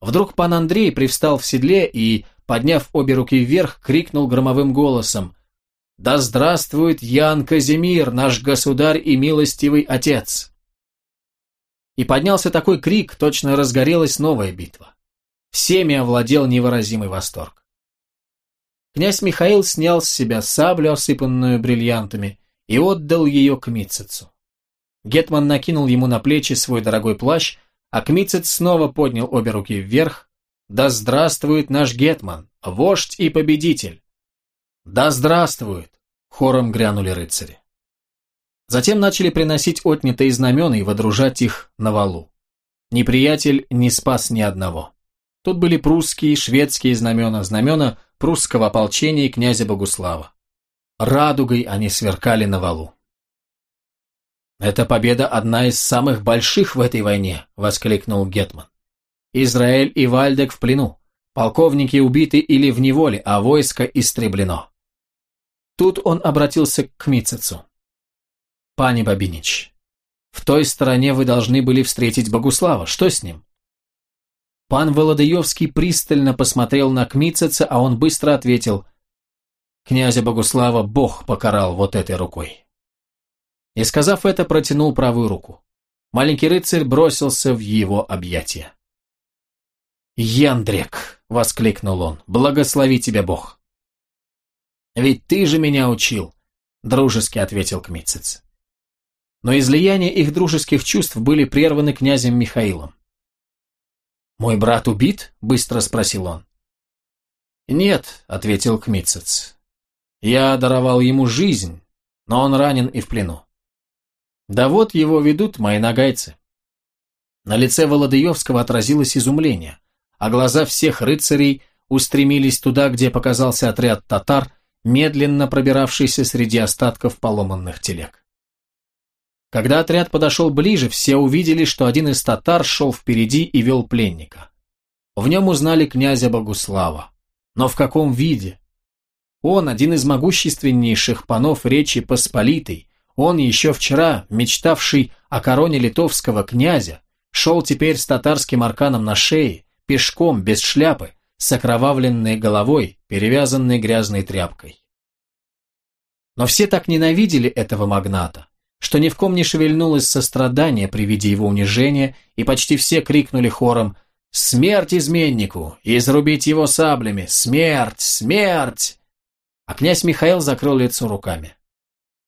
Вдруг пан Андрей привстал в седле и, подняв обе руки вверх, крикнул громовым голосом «Да здравствует Ян Казимир, наш государь и милостивый отец!» И поднялся такой крик, точно разгорелась новая битва. Всеми овладел невыразимый восторг. Князь Михаил снял с себя саблю, осыпанную бриллиантами, и отдал ее к Митцецу. Гетман накинул ему на плечи свой дорогой плащ, а снова поднял обе руки вверх. «Да здравствует наш Гетман, вождь и победитель!» «Да здравствует!» — хором грянули рыцари. Затем начали приносить отнятые знамена и водружать их на валу. Неприятель не спас ни одного. Тут были прусские, шведские знамена, знамена прусского ополчения князя Богуслава. Радугой они сверкали на валу. «Эта победа одна из самых больших в этой войне», — воскликнул Гетман. «Израиль и Вальдек в плену, полковники убиты или в неволе, а войско истреблено». Тут он обратился к Мицецу. «Пани Бабинич, в той стороне вы должны были встретить Богуслава. Что с ним?» Пан Володаевский пристально посмотрел на Кмицеца, а он быстро ответил «Князя Богуслава Бог покарал вот этой рукой». И, сказав это, протянул правую руку. Маленький рыцарь бросился в его объятия. «Яндрек!» — воскликнул он. «Благослови тебя Бог!» «Ведь ты же меня учил!» — дружески ответил Кмицец но излияния их дружеских чувств были прерваны князем Михаилом. «Мой брат убит?» – быстро спросил он. «Нет», – ответил Кмитцец. «Я даровал ему жизнь, но он ранен и в плену. Да вот его ведут мои нагайцы». На лице Володыевского отразилось изумление, а глаза всех рыцарей устремились туда, где показался отряд татар, медленно пробиравшийся среди остатков поломанных телег. Когда отряд подошел ближе, все увидели, что один из татар шел впереди и вел пленника. В нем узнали князя Богуслава. Но в каком виде? Он один из могущественнейших панов Речи Посполитой, он еще вчера, мечтавший о короне литовского князя, шел теперь с татарским арканом на шее, пешком, без шляпы, с окровавленной головой, перевязанной грязной тряпкой. Но все так ненавидели этого магната, что ни в ком не шевельнулось сострадание при виде его унижения, и почти все крикнули хором «Смерть изменнику! Изрубить его саблями! Смерть! Смерть!» А князь Михаил закрыл лицо руками.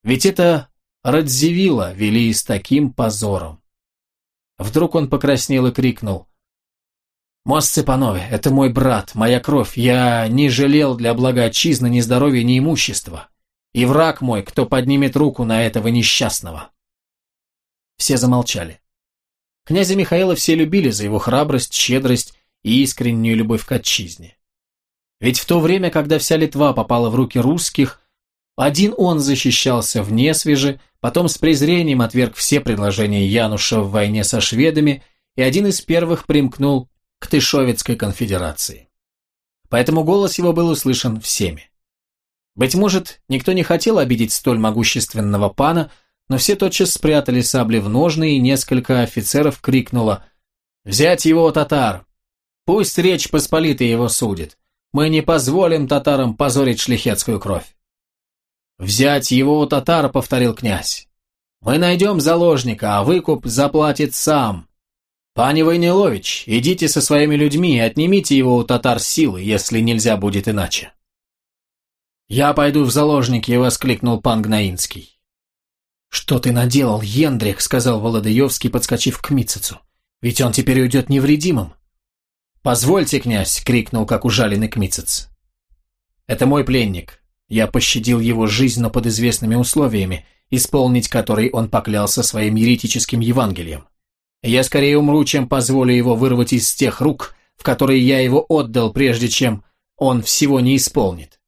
Ведь это Радзивилла вели с таким позором. Вдруг он покраснел и крикнул «Мост Цепанове, это мой брат, моя кровь, я не жалел для блага отчизны ни здоровья, ни имущества и враг мой, кто поднимет руку на этого несчастного». Все замолчали. Князя Михаила все любили за его храбрость, щедрость и искреннюю любовь к отчизне. Ведь в то время, когда вся Литва попала в руки русских, один он защищался в Несвеже, потом с презрением отверг все предложения Януша в войне со шведами и один из первых примкнул к Тышовецкой конфедерации. Поэтому голос его был услышан всеми. Быть может, никто не хотел обидеть столь могущественного пана, но все тотчас спрятали сабли в ножны, и несколько офицеров крикнуло «Взять его, татар! Пусть Речь Посполитая его судит. Мы не позволим татарам позорить шлихетскую кровь». «Взять его, татар!» — повторил князь. «Мы найдем заложника, а выкуп заплатит сам. Пани Войнилович, идите со своими людьми и отнимите его у татар силы, если нельзя будет иначе». «Я пойду в заложники», — воскликнул пан Гнаинский. «Что ты наделал, Ендрик?» — сказал Володаевский, подскочив к Мицецу. «Ведь он теперь уйдет невредимым». «Позвольте, князь!» — крикнул, как ужаленный Кмицец. «Это мой пленник. Я пощадил его жизнь, но под известными условиями, исполнить которые он поклялся своим еретическим Евангелием. Я скорее умру, чем позволю его вырвать из тех рук, в которые я его отдал, прежде чем он всего не исполнит.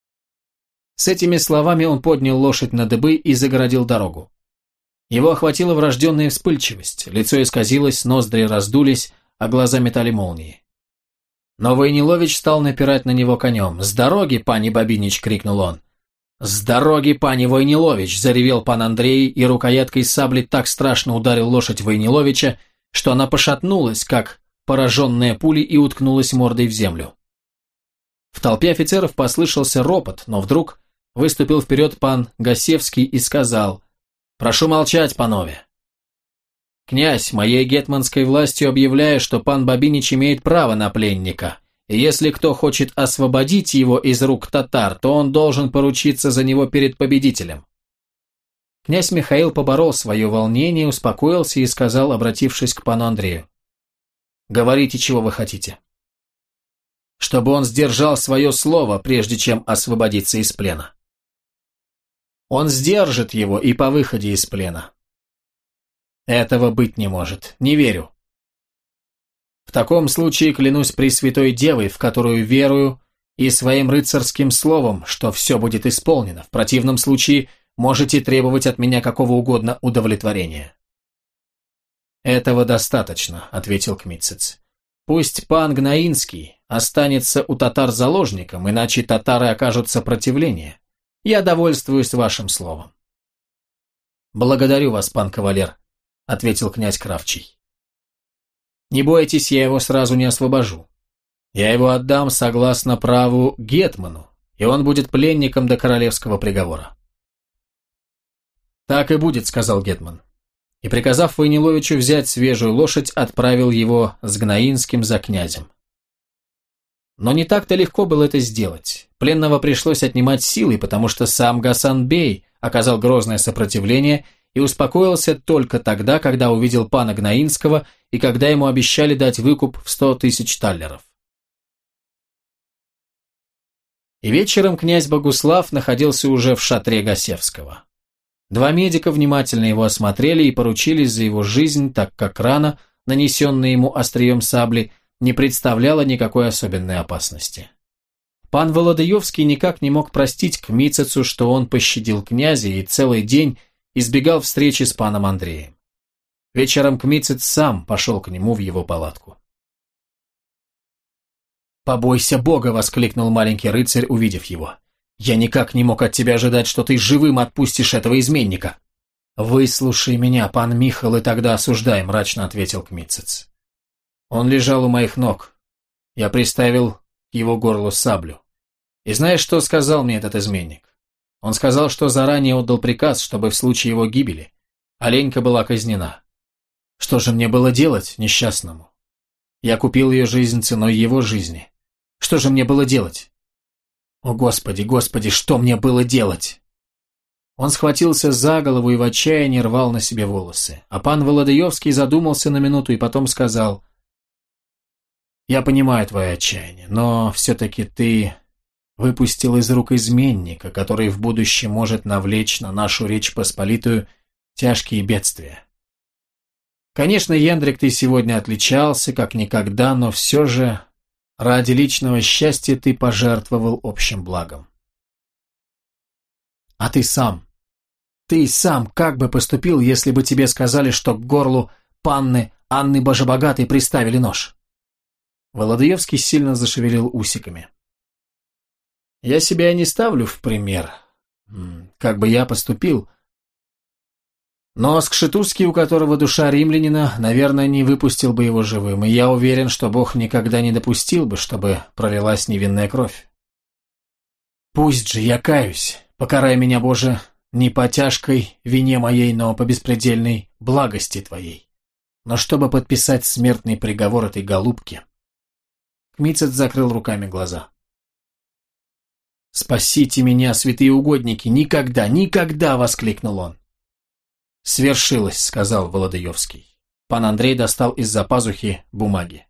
С этими словами он поднял лошадь на дыбы и загородил дорогу. Его охватила врожденная вспыльчивость, лицо исказилось, ноздри раздулись, а глаза метали молнии. Но Войнилович стал напирать на него конем. «С дороги, пани Бабинич!» — крикнул он. «С дороги, пани Войнилович!» — заревел пан Андрей, и рукояткой сабли так страшно ударил лошадь Войниловича, что она пошатнулась, как пораженная пулей, и уткнулась мордой в землю. В толпе офицеров послышался ропот, но вдруг Выступил вперед пан Гасевский и сказал «Прошу молчать, панове». «Князь, моей гетманской властью объявляю, что пан Бабинич имеет право на пленника, если кто хочет освободить его из рук татар, то он должен поручиться за него перед победителем». Князь Михаил поборол свое волнение, успокоился и сказал, обратившись к пану Андрею. «Говорите, чего вы хотите» чтобы он сдержал свое слово, прежде чем освободиться из плена. Он сдержит его и по выходе из плена. Этого быть не может, не верю. В таком случае клянусь Пресвятой Девой, в которую верую, и своим рыцарским словом, что все будет исполнено. В противном случае можете требовать от меня какого угодно удовлетворения. «Этого достаточно», — ответил Кмитцец. «Пусть пан Гнаинский останется у татар заложником, иначе татары окажут сопротивление. Я довольствуюсь вашим словом». «Благодарю вас, пан кавалер», — ответил князь Кравчий. «Не бойтесь, я его сразу не освобожу. Я его отдам согласно праву Гетману, и он будет пленником до королевского приговора». «Так и будет», — сказал Гетман и, приказав Войниловичу взять свежую лошадь, отправил его с Гнаинским за князем. Но не так-то легко было это сделать. Пленного пришлось отнимать силой, потому что сам Гасан Бей оказал грозное сопротивление и успокоился только тогда, когда увидел пана Гнаинского и когда ему обещали дать выкуп в сто тысяч таллеров. И вечером князь Богуслав находился уже в шатре Гасевского. Два медика внимательно его осмотрели и поручились за его жизнь, так как рана, нанесенная ему острием сабли, не представляла никакой особенной опасности. Пан Володаевский никак не мог простить Кмицецу, что он пощадил князя и целый день избегал встречи с паном Андреем. Вечером Кмицец сам пошел к нему в его палатку. «Побойся Бога!» — воскликнул маленький рыцарь, увидев его. Я никак не мог от тебя ожидать, что ты живым отпустишь этого изменника. Выслушай меня, пан Михал, и тогда осуждай, мрачно ответил Кмитцец. Он лежал у моих ног. Я приставил к его горлу саблю. И знаешь, что сказал мне этот изменник? Он сказал, что заранее отдал приказ, чтобы в случае его гибели Оленька была казнена. Что же мне было делать несчастному? Я купил ее жизнь ценой его жизни. Что же мне было делать? О, Господи, Господи, что мне было делать? Он схватился за голову и в отчаянии рвал на себе волосы. А пан Володаевский задумался на минуту и потом сказал, «Я понимаю твое отчаяние, но все-таки ты выпустил из рук изменника, который в будущем может навлечь на нашу Речь Посполитую тяжкие бедствия. Конечно, Яндрик, ты сегодня отличался, как никогда, но все же Ради личного счастья ты пожертвовал общим благом. А ты сам? Ты сам как бы поступил, если бы тебе сказали, что к горлу панны Анны Божебогатой приставили нож? Володаевский сильно зашевелил усиками. Я себя не ставлю в пример. Как бы я поступил, но Скшетузский, у которого душа римлянина, наверное, не выпустил бы его живым, и я уверен, что Бог никогда не допустил бы, чтобы пролилась невинная кровь. Пусть же я каюсь, покарай меня, Боже, не по тяжкой вине моей, но по беспредельной благости Твоей. Но чтобы подписать смертный приговор этой голубке. Кмицет закрыл руками глаза. «Спасите меня, святые угодники! Никогда, никогда!» — воскликнул он. «Свершилось», — сказал Володаевский. Пан Андрей достал из-за пазухи бумаги.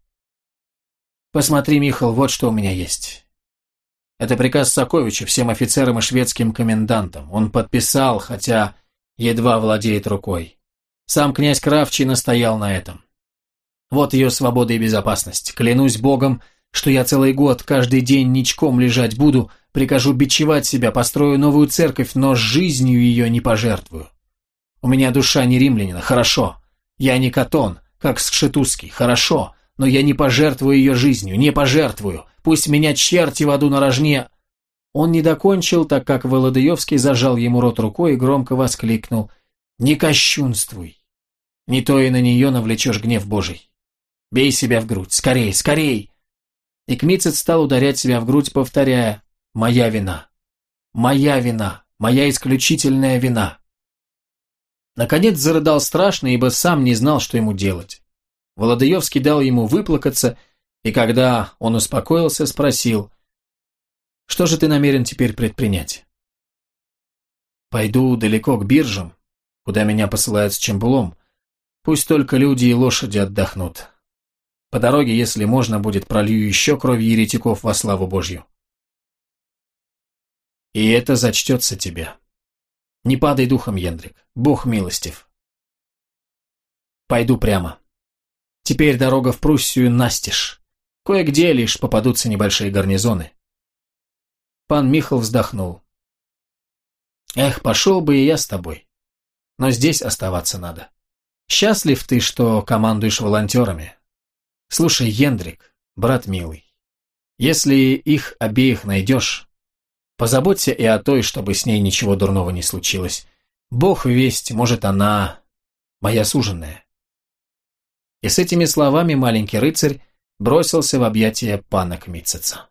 «Посмотри, Михал, вот что у меня есть. Это приказ Соковича всем офицерам и шведским комендантам. Он подписал, хотя едва владеет рукой. Сам князь Кравчий настоял на этом. Вот ее свобода и безопасность. Клянусь Богом, что я целый год каждый день ничком лежать буду, прикажу бичевать себя, построю новую церковь, но жизнью ее не пожертвую. У меня душа не римлянина, хорошо. Я не катон, как Скшетузский, хорошо. Но я не пожертвую ее жизнью, не пожертвую. Пусть меня черти в аду на рожне. Он не докончил, так как Володаевский зажал ему рот рукой и громко воскликнул. «Не кощунствуй! Не то и на нее навлечешь гнев Божий. Бей себя в грудь, скорей, скорей!» И Кмицет стал ударять себя в грудь, повторяя «Моя вина! Моя вина! Моя исключительная вина!» Наконец зарыдал страшно, ибо сам не знал, что ему делать. Володаевский дал ему выплакаться, и когда он успокоился, спросил, «Что же ты намерен теперь предпринять?» «Пойду далеко к биржам, куда меня посылают с чембулом. Пусть только люди и лошади отдохнут. По дороге, если можно, будет пролью еще кровь еретиков во славу Божью». «И это зачтется тебе», Не падай духом, Ендрик, Бог милостив. Пойду прямо. Теперь дорога в Пруссию настежь. Кое-где лишь попадутся небольшие гарнизоны. Пан Михал вздохнул. Эх, пошел бы и я с тобой. Но здесь оставаться надо. Счастлив ты, что командуешь волонтерами. Слушай, Ендрик, брат милый, если их обеих найдешь, позаботься и о той, чтобы с ней ничего дурного не случилось. Бог весть, может, она моя суженная. И с этими словами маленький рыцарь бросился в объятия пана Кмитцеца.